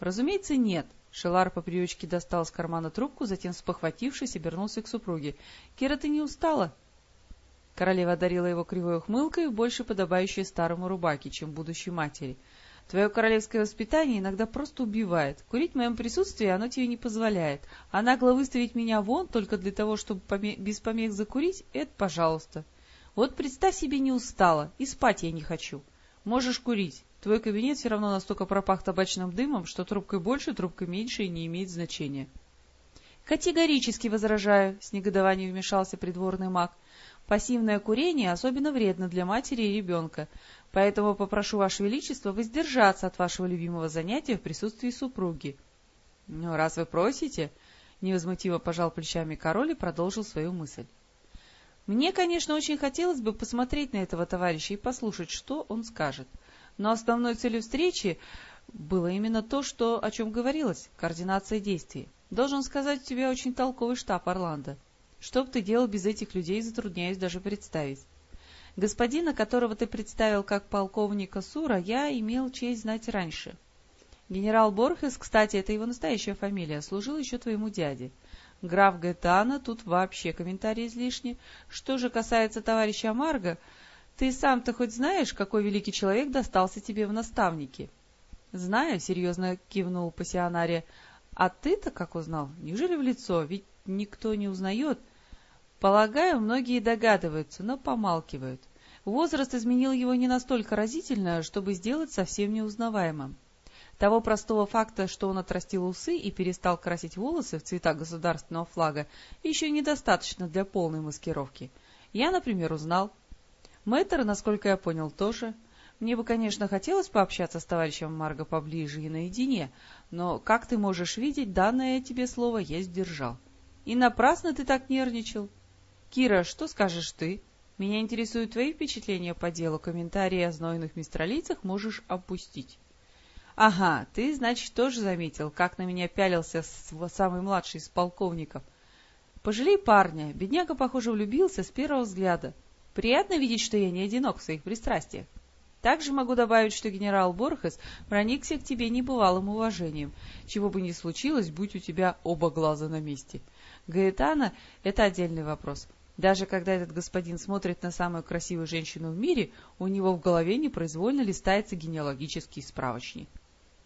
Разумеется, нет. Шелар по привычке достал из кармана трубку, затем, спохватившись, обернулся к супруге. — Кира, ты не устала? Королева одарила его кривой ухмылкой, больше подобающей старому рубаке, чем будущей матери — Твое королевское воспитание иногда просто убивает. Курить в моем присутствии оно тебе не позволяет. А нагло выставить меня вон только для того, чтобы поме без помех закурить — это пожалуйста. Вот представь себе не устала, и спать я не хочу. Можешь курить. Твой кабинет все равно настолько пропах табачным дымом, что трубкой больше, трубкой меньше и не имеет значения. Категорически возражаю, — с негодованием вмешался придворный маг. Пассивное курение особенно вредно для матери и ребенка. Поэтому попрошу Ваше Величество воздержаться от вашего любимого занятия в присутствии супруги. — Ну, раз вы просите, — невозмутимо пожал плечами король и продолжил свою мысль. Мне, конечно, очень хотелось бы посмотреть на этого товарища и послушать, что он скажет. Но основной целью встречи было именно то, что, о чем говорилось — координация действий. Должен сказать, у тебя очень толковый штаб, Орландо. Что бы ты делал без этих людей, затрудняюсь даже представить. Господина, которого ты представил как полковника Сура, я имел честь знать раньше. Генерал Борхес, кстати, это его настоящая фамилия, служил еще твоему дяде. Граф Гетана, тут вообще комментарий излишний. Что же касается товарища Марга, ты сам-то хоть знаешь, какой великий человек достался тебе в наставнике? — Знаю, — серьезно кивнул пассионария. — А ты-то как узнал? Неужели в лицо? Ведь никто не узнает. Полагаю, многие догадываются, но помалкивают. Возраст изменил его не настолько разительно, чтобы сделать совсем неузнаваемым. Того простого факта, что он отрастил усы и перестал красить волосы в цвета государственного флага, еще недостаточно для полной маскировки. Я, например, узнал. Мэтр, насколько я понял, тоже. Мне бы, конечно, хотелось пообщаться с товарищем Марго поближе и наедине, но, как ты можешь видеть, данное тебе слово я сдержал. И напрасно ты так нервничал. Кира, что скажешь ты? Меня интересуют твои впечатления по делу, комментарии о знойных мистралийцах можешь опустить. Ага, ты, значит, тоже заметил, как на меня пялился самый младший из полковников. Пожалей парня, бедняга, похоже, влюбился с первого взгляда. Приятно видеть, что я не одинок в своих пристрастиях. Также могу добавить, что генерал Борхес проникся к тебе небывалым уважением. Чего бы ни случилось, будь у тебя оба глаза на месте. Гаэтана — это отдельный вопрос. Даже когда этот господин смотрит на самую красивую женщину в мире, у него в голове непроизвольно листается генеалогический справочник.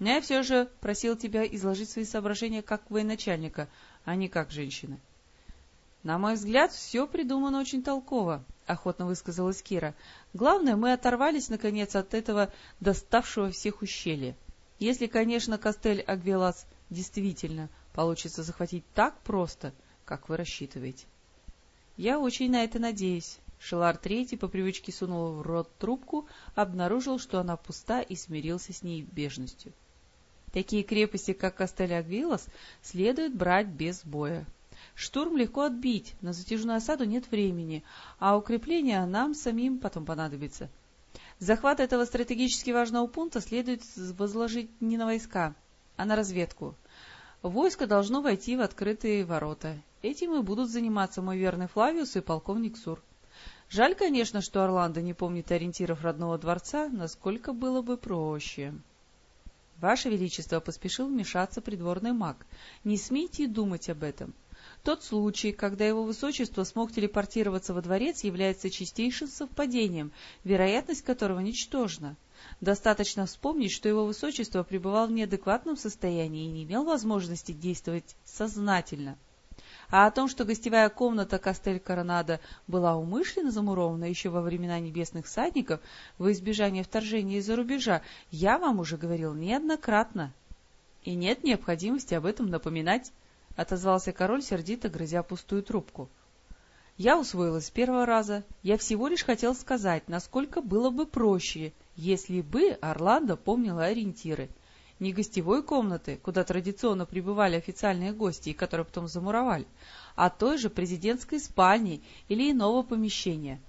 Но я все же просил тебя изложить свои соображения как военачальника, а не как женщины. На мой взгляд, все придумано очень толково, — охотно высказалась Кира. Главное, мы оторвались, наконец, от этого доставшего всех ущелья. Если, конечно, Костель Агвелас действительно получится захватить так просто, как вы рассчитываете. Я очень на это надеюсь. Шелар Третий по привычке сунул в рот трубку, обнаружил, что она пуста, и смирился с ней бежностью. Такие крепости, как Кастель-Агвилас, следует брать без боя. Штурм легко отбить, на затяжную осаду нет времени, а укрепления нам самим потом понадобится. Захват этого стратегически важного пункта следует возложить не на войска, а на разведку. Войско должно войти в открытые ворота. Этим и будут заниматься мой верный Флавиус и полковник Сур. Жаль, конечно, что Орландо не помнит ориентиров родного дворца, насколько было бы проще. Ваше Величество поспешил вмешаться придворный маг. Не смейте думать об этом. Тот случай, когда его высочество смог телепортироваться во дворец, является чистейшим совпадением, вероятность которого ничтожна. Достаточно вспомнить, что его высочество пребывал в неадекватном состоянии и не имел возможности действовать сознательно. А о том, что гостевая комната Кастель Коронада была умышленно замурована еще во времена небесных всадников во избежание вторжения из-за рубежа, я вам уже говорил неоднократно. И нет необходимости об этом напоминать. — отозвался король, сердито грызя пустую трубку. «Я усвоилась с первого раза. Я всего лишь хотел сказать, насколько было бы проще, если бы Орландо помнила ориентиры. Не гостевой комнаты, куда традиционно прибывали официальные гости и которые потом замуровали, а той же президентской спальни или иного помещения.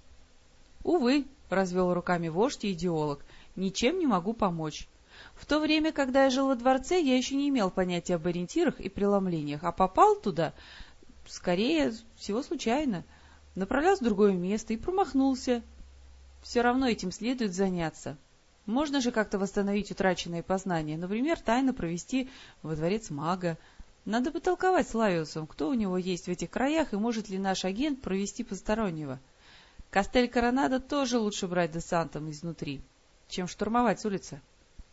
«Увы», — развел руками вождь и идеолог, — «ничем не могу помочь. В то время, когда я жил во дворце, я еще не имел понятия об ориентирах и преломлениях, а попал туда, скорее всего, случайно. Направлялся в другое место и промахнулся. Все равно этим следует заняться. Можно же как-то восстановить утраченные познания, например, тайно провести во дворец мага. Надо потолковать с Лавиусом, кто у него есть в этих краях и может ли наш агент провести постороннего. Кастель Коронадо тоже лучше брать десантом изнутри, чем штурмовать с улицы.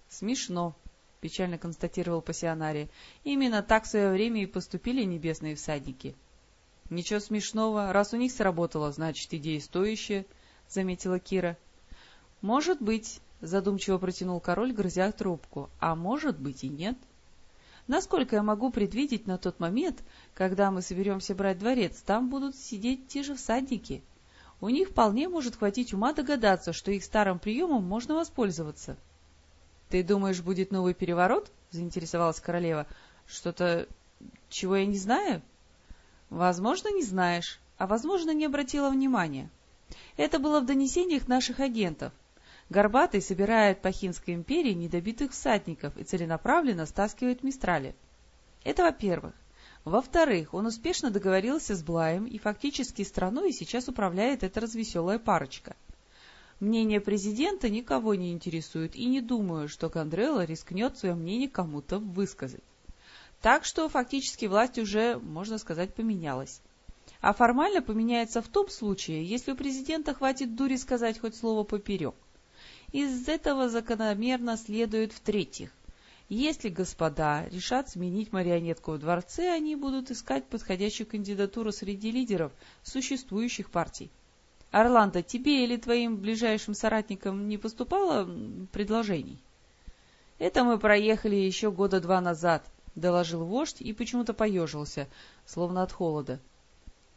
Смешно, — печально констатировал пассионарий. Именно так в свое время и поступили небесные всадники. — Ничего смешного, раз у них сработало, значит, идея стоящая, — заметила Кира. — Может быть, — задумчиво протянул король, грызя трубку, — а может быть и нет. Насколько я могу предвидеть на тот момент, когда мы соберемся брать дворец, там будут сидеть те же всадники. У них вполне может хватить ума догадаться, что их старым приемом можно воспользоваться. — «Ты думаешь, будет новый переворот?» — заинтересовалась королева. «Что-то, чего я не знаю?» «Возможно, не знаешь, а, возможно, не обратила внимания. Это было в донесениях наших агентов. Горбатый собирает по Хинской империи недобитых всадников и целенаправленно стаскивает Мистрали. Это во-первых. Во-вторых, он успешно договорился с Блаем и фактически страной сейчас управляет эта развеселая парочка. Мнение президента никого не интересует, и не думаю, что Кандрелла рискнет свое мнение кому-то высказать. Так что фактически власть уже, можно сказать, поменялась. А формально поменяется в том случае, если у президента хватит дури сказать хоть слово поперек. Из этого закономерно следует в-третьих. Если господа решат сменить марионетку в дворце, они будут искать подходящую кандидатуру среди лидеров существующих партий. Орландо, тебе или твоим ближайшим соратникам не поступало предложений? Это мы проехали еще года два назад, — доложил вождь и почему-то поежился, словно от холода.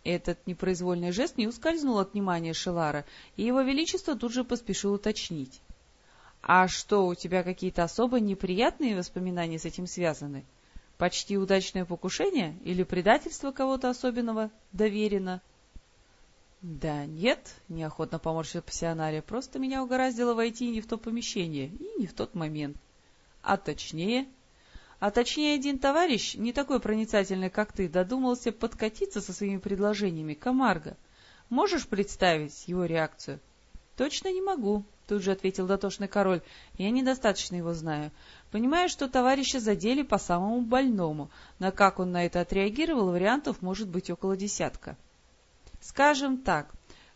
Этот непроизвольный жест не ускользнул от внимания Шелара, и его величество тут же поспешил уточнить. — А что, у тебя какие-то особо неприятные воспоминания с этим связаны? Почти удачное покушение или предательство кого-то особенного доверено? — Да нет, — неохотно поморщил пассионария, — просто меня угораздило войти не в то помещение и не в тот момент. — А точнее? — а точнее, один товарищ, не такой проницательный, как ты, додумался подкатиться со своими предложениями к Амарго. Можешь представить его реакцию? — Точно не могу, — тут же ответил дотошный король. — Я недостаточно его знаю. Понимаю, что товарища задели по самому больному, но как он на это отреагировал, вариантов может быть около десятка. Скажем так,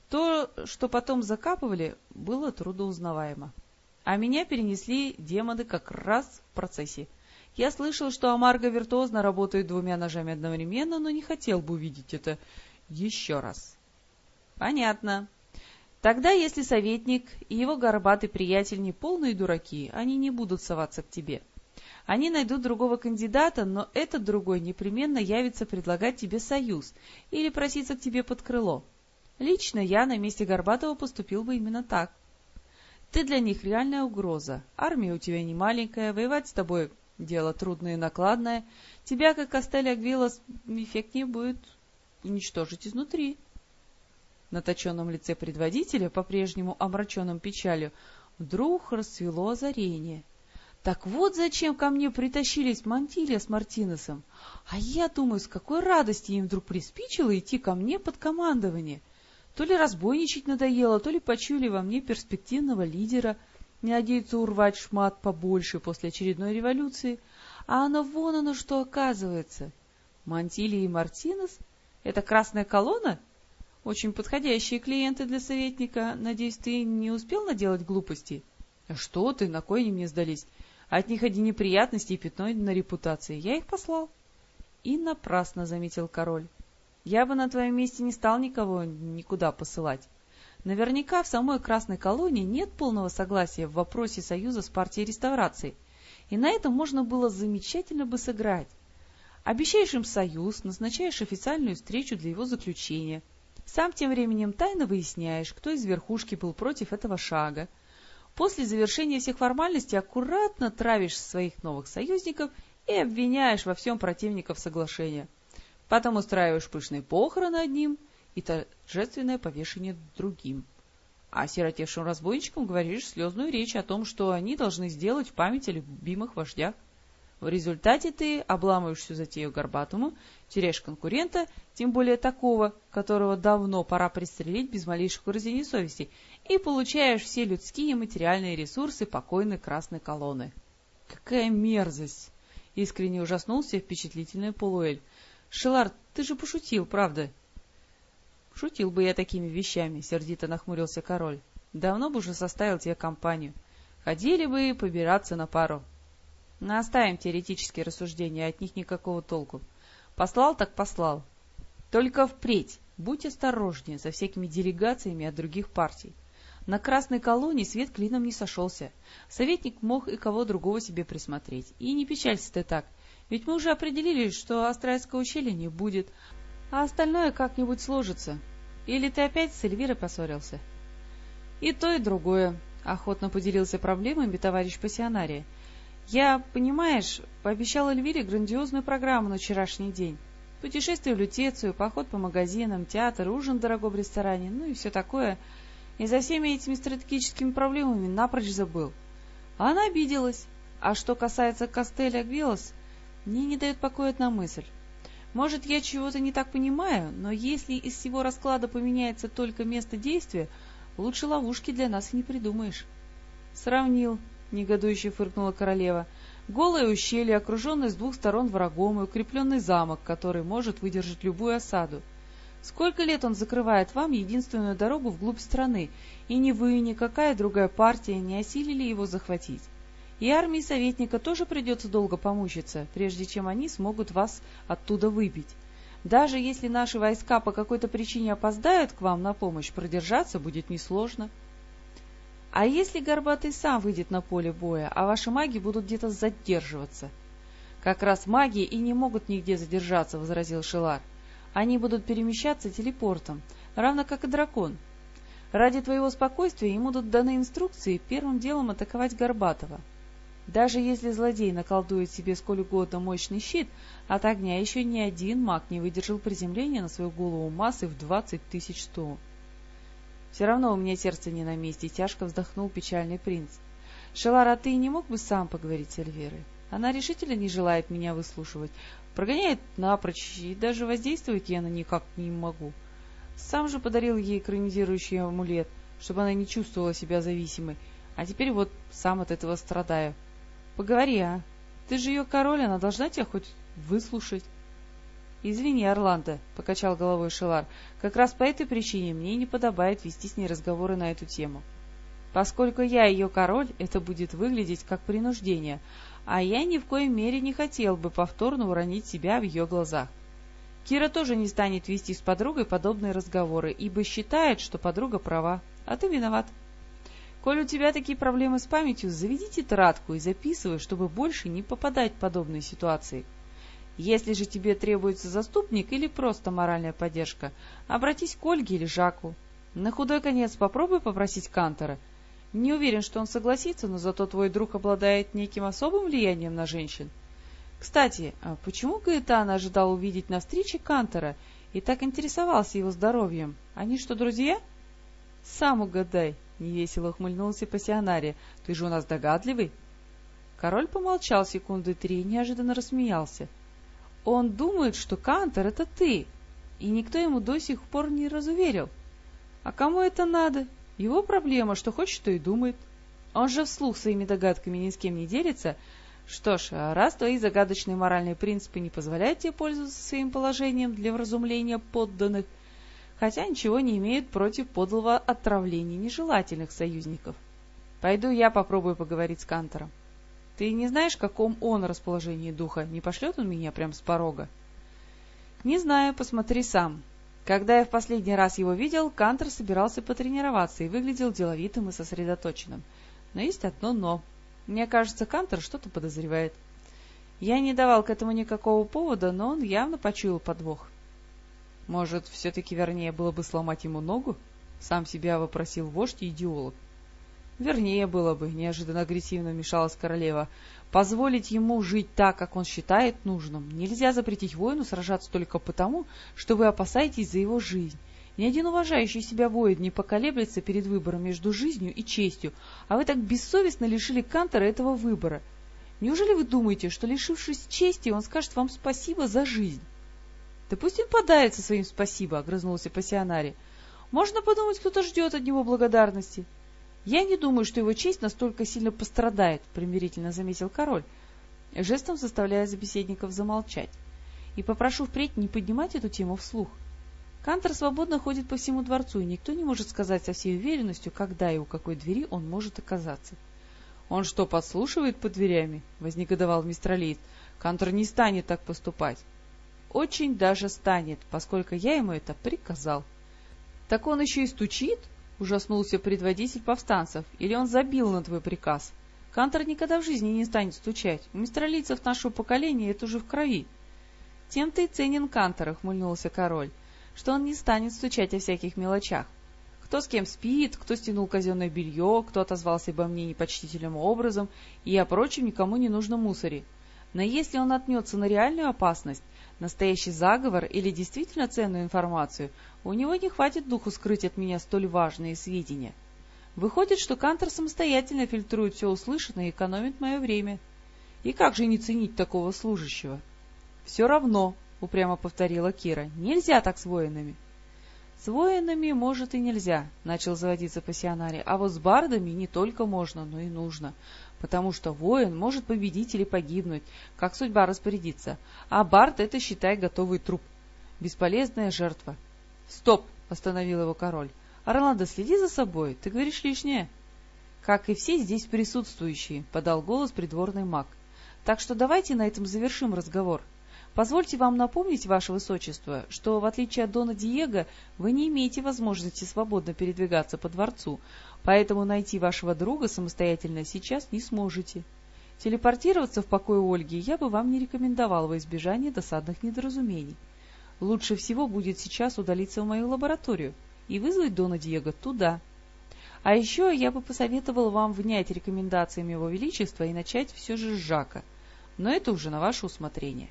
то, что потом закапывали, было трудоузнаваемо. А меня перенесли демоны как раз в процессе. Я слышал, что Амарго виртуозно работает двумя ножами одновременно, но не хотел бы увидеть это еще раз. Понятно. Тогда, если советник и его горбатый приятель не полные дураки, они не будут соваться к тебе. Они найдут другого кандидата, но этот другой непременно явится предлагать тебе союз или проситься к тебе под крыло. Лично я на месте Горбатова поступил бы именно так. Ты для них реальная угроза. Армия у тебя не маленькая, воевать с тобой Дело трудное и накладное. Тебя, как Костель Агвилос, эффектнее будет уничтожить изнутри. На точенном лице предводителя, по-прежнему омраченном печалью, вдруг расцвело озарение. Так вот зачем ко мне притащились Мантилья с Мартинесом. А я думаю, с какой радости им вдруг приспичило идти ко мне под командование. То ли разбойничать надоело, то ли почуяли во мне перспективного лидера — не надеются урвать шмат побольше после очередной революции, а оно вон оно что оказывается. Мантилия и Мартинес — это красная колонна? Очень подходящие клиенты для советника. Надеюсь, ты не успел наделать глупостей? — Что ты, на кой они мне сдались? От них одни неприятности и пятно на репутации. Я их послал. — И напрасно, — заметил король. — Я бы на твоем месте не стал никого никуда посылать. Наверняка в самой Красной колонии нет полного согласия в вопросе союза с партией реставрации, и на этом можно было замечательно бы сыграть. Обещаешь им союз, назначаешь официальную встречу для его заключения. Сам тем временем тайно выясняешь, кто из верхушки был против этого шага. После завершения всех формальностей аккуратно травишь своих новых союзников и обвиняешь во всем противников соглашения. Потом устраиваешь пышные похороны одним – и торжественное повешение другим. А сиротевшим разбойничкам говоришь слезную речь о том, что они должны сделать в память о любимых вождях. В результате ты обламываешь всю затею горбатому, теряешь конкурента, тем более такого, которого давно пора пристрелить без малейших угрызений совести, и получаешь все людские и материальные ресурсы покойной красной колонны. Какая мерзость! Искренне ужаснулся впечатлительный полуэль. Шелар, ты же пошутил, правда? Шутил бы я такими вещами, — сердито нахмурился король. Давно бы уже составил тебе компанию. Ходили бы побираться на пару. Наставим теоретические рассуждения, от них никакого толку. Послал так послал. Только впредь будь осторожнее за всякими делегациями от других партий. На красной колонии свет клином не сошелся. Советник мог и кого другого себе присмотреть. И не печалься ты так, ведь мы уже определили, что Астральского ущелья не будет, а остальное как-нибудь сложится. Или ты опять с Эльвирой поссорился? — И то, и другое, — охотно поделился проблемами товарищ пассионария. — Я, понимаешь, пообещал Эльвире грандиозную программу на вчерашний день. Путешествие в Лютецию, поход по магазинам, театр, ужин в дорогом ресторане, ну и все такое. И за всеми этими стратегическими проблемами напрочь забыл. А она обиделась. А что касается Костеля Гвилос, мне не дает покоя одна мысль. Может, я чего-то не так понимаю, но если из всего расклада поменяется только место действия, лучше ловушки для нас и не придумаешь. — Сравнил, — негодующе фыркнула королева. — Голое ущелье, окруженное с двух сторон врагом и укрепленный замок, который может выдержать любую осаду. Сколько лет он закрывает вам единственную дорогу вглубь страны, и ни вы, ни какая другая партия не осилили его захватить. И армии советника тоже придется долго помучиться, прежде чем они смогут вас оттуда выбить. Даже если наши войска по какой-то причине опоздают к вам на помощь, продержаться будет несложно. А если Горбатый сам выйдет на поле боя, а ваши маги будут где-то задерживаться? Как раз маги и не могут нигде задержаться, — возразил Шелар. Они будут перемещаться телепортом, равно как и дракон. Ради твоего спокойствия ему будут даны инструкции первым делом атаковать Горбатого. Даже если злодей наколдует себе сколь угодно мощный щит, от огня еще ни один маг не выдержал приземления на свою голову массой в двадцать тысяч сто. Все равно у меня сердце не на месте, тяжко вздохнул печальный принц. Шелар, а ты не мог бы сам поговорить с Эльвирой? Она решительно не желает меня выслушивать, прогоняет напрочь, и даже воздействовать я на никак не могу. Сам же подарил ей экранизирующий амулет, чтобы она не чувствовала себя зависимой, а теперь вот сам от этого страдаю. Поговори, а? Ты же ее король, она должна тебя хоть выслушать. — Извини, Орландо, — покачал головой Шелар, — как раз по этой причине мне не подобает вести с ней разговоры на эту тему. Поскольку я ее король, это будет выглядеть как принуждение, а я ни в коей мере не хотел бы повторно уронить себя в ее глазах. Кира тоже не станет вести с подругой подобные разговоры, ибо считает, что подруга права, а ты виноват. Коль у тебя такие проблемы с памятью, заведи тетрадку и записывай, чтобы больше не попадать в подобные ситуации. — если же тебе требуется заступник или просто моральная поддержка, обратись к Ольге или Жаку. На худой конец попробуй попросить Кантора. Не уверен, что он согласится, но зато твой друг обладает неким особым влиянием на женщин. Кстати, а почему Гаэтан ожидал увидеть на встрече Кантора и так интересовался его здоровьем? Они что, друзья? — Сам угадай, — невесело ухмыльнулся пассионария. — Ты же у нас догадливый. Король помолчал секунды три и неожиданно рассмеялся. — он думает, что Кантор — это ты, и никто ему до сих пор не разуверил. А кому это надо? Его проблема, что хочет, то и думает. Он же вслух своими догадками ни с кем не делится. Что ж, а раз твои загадочные моральные принципы не позволяют тебе пользоваться своим положением для вразумления подданных, хотя ничего не имеют против подлого отравления нежелательных союзников. Пойду я попробую поговорить с Кантором. Ты не знаешь, в каком он расположении духа? Не пошлет он меня прямо с порога? Не знаю, посмотри сам. Когда я в последний раз его видел, Кантер собирался потренироваться и выглядел деловитым и сосредоточенным. Но есть одно «но». Мне кажется, Кантер что-то подозревает. Я не давал к этому никакого повода, но он явно почуял подвох. Может, все-таки вернее было бы сломать ему ногу? Сам себя вопросил вождь и идеолог. Вернее было бы, неожиданно агрессивно вмешалась королева. Позволить ему жить так, как он считает нужным. Нельзя запретить воину сражаться только потому, что вы опасаетесь за его жизнь. Ни один уважающий себя воин не поколеблется перед выбором между жизнью и честью, а вы так бессовестно лишили Кантора этого выбора. Неужели вы думаете, что, лишившись чести, он скажет вам спасибо за жизнь? — Да пусть он подавится своим спасибо, — огрызнулся пассионарий. — Можно подумать, кто-то ждет от него благодарности. — «Я не думаю, что его честь настолько сильно пострадает», — примирительно заметил король, жестом заставляя собеседников замолчать. «И попрошу впредь не поднимать эту тему вслух. Кантор свободно ходит по всему дворцу, и никто не может сказать со всей уверенностью, когда и у какой двери он может оказаться». «Он что, подслушивает под дверями?» — вознегодовал мистер Лейт. «Кантор не станет так поступать». «Очень даже станет, поскольку я ему это приказал». «Так он еще и стучит?» — ужаснулся предводитель повстанцев. «Или он забил на твой приказ? Кантор никогда в жизни не станет стучать. У мистралийцев нашего поколения это уже в крови». «Тем ты и ценен Кантор», — ухмыльнулся король, — «что он не станет стучать о всяких мелочах. Кто с кем спит, кто стянул казенное белье, кто отозвался обо мне непочтительным образом и о прочем никому не нужном мусоре. Но если он отнется на реальную опасность, настоящий заговор или действительно ценную информацию, у него не хватит духу скрыть от меня столь важные сведения. Выходит, что Кантор самостоятельно фильтрует все услышанное и экономит мое время. И как же не ценить такого служащего? — Все равно, — упрямо повторила Кира, — нельзя так с воинами. — С воинами, может, и нельзя, — начал заводиться пассионарий, — а вот с бардами не только можно, но и нужно, потому что воин может победить или погибнуть, как судьба распорядится, а бард — это, считай, готовый труп, бесполезная жертва. — Стоп! — остановил его король. — Орландо, следи за собой, ты говоришь лишнее. — Как и все здесь присутствующие, — подал голос придворный маг. — Так что давайте на этом завершим разговор. Позвольте вам напомнить, Ваше Высочество, что, в отличие от Дона Диего, вы не имеете возможности свободно передвигаться по дворцу, поэтому найти вашего друга самостоятельно сейчас не сможете. Телепортироваться в покой Ольги я бы вам не рекомендовал во избежание досадных недоразумений. Лучше всего будет сейчас удалиться в мою лабораторию и вызвать Дона Диего туда. А еще я бы посоветовал вам внять рекомендациям Его Величества и начать все же с Жака, но это уже на ваше усмотрение.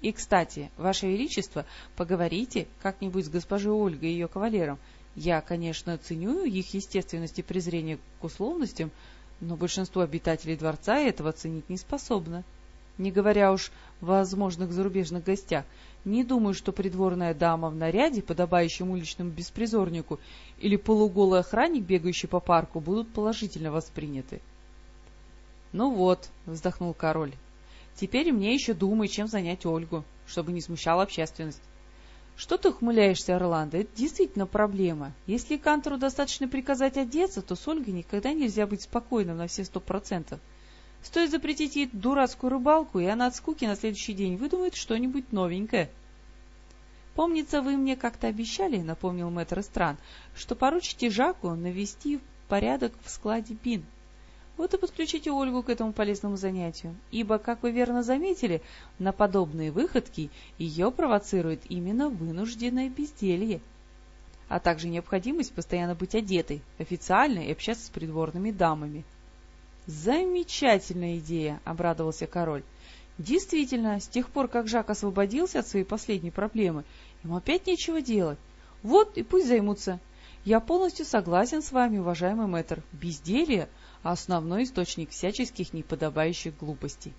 И, кстати, Ваше Величество, поговорите как-нибудь с госпожой Ольгой и ее кавалером. Я, конечно, ценю их естественность и презрение к условностям, но большинство обитателей дворца этого ценить не способно. Не говоря уж о возможных зарубежных гостях, не думаю, что придворная дама в наряде, подобающем уличному беспризорнику, или полуголый охранник, бегающий по парку, будут положительно восприняты. — Ну вот, — вздохнул король, Теперь мне еще думай, чем занять Ольгу, чтобы не смущала общественность. Что ты ухмыляешься, Орландо? Это действительно проблема. Если Кантору достаточно приказать одеться, то с Ольгой никогда нельзя быть спокойным на все сто процентов. Стоит запретить ей дурацкую рыбалку, и она от скуки на следующий день выдумает что-нибудь новенькое. «Помнится, вы мне как-то обещали, — напомнил мэтр Стран, — что поручите Жаку навести порядок в складе бин. Вот и подключите Ольгу к этому полезному занятию, ибо, как вы верно заметили, на подобные выходки ее провоцирует именно вынужденное безделье, а также необходимость постоянно быть одетой, официально и общаться с придворными дамами. «Замечательная идея!» — обрадовался король. «Действительно, с тех пор, как Жак освободился от своей последней проблемы, ему опять нечего делать. Вот и пусть займутся. Я полностью согласен с вами, уважаемый мэтр. Безделье — основной источник всяческих неподобающих глупостей.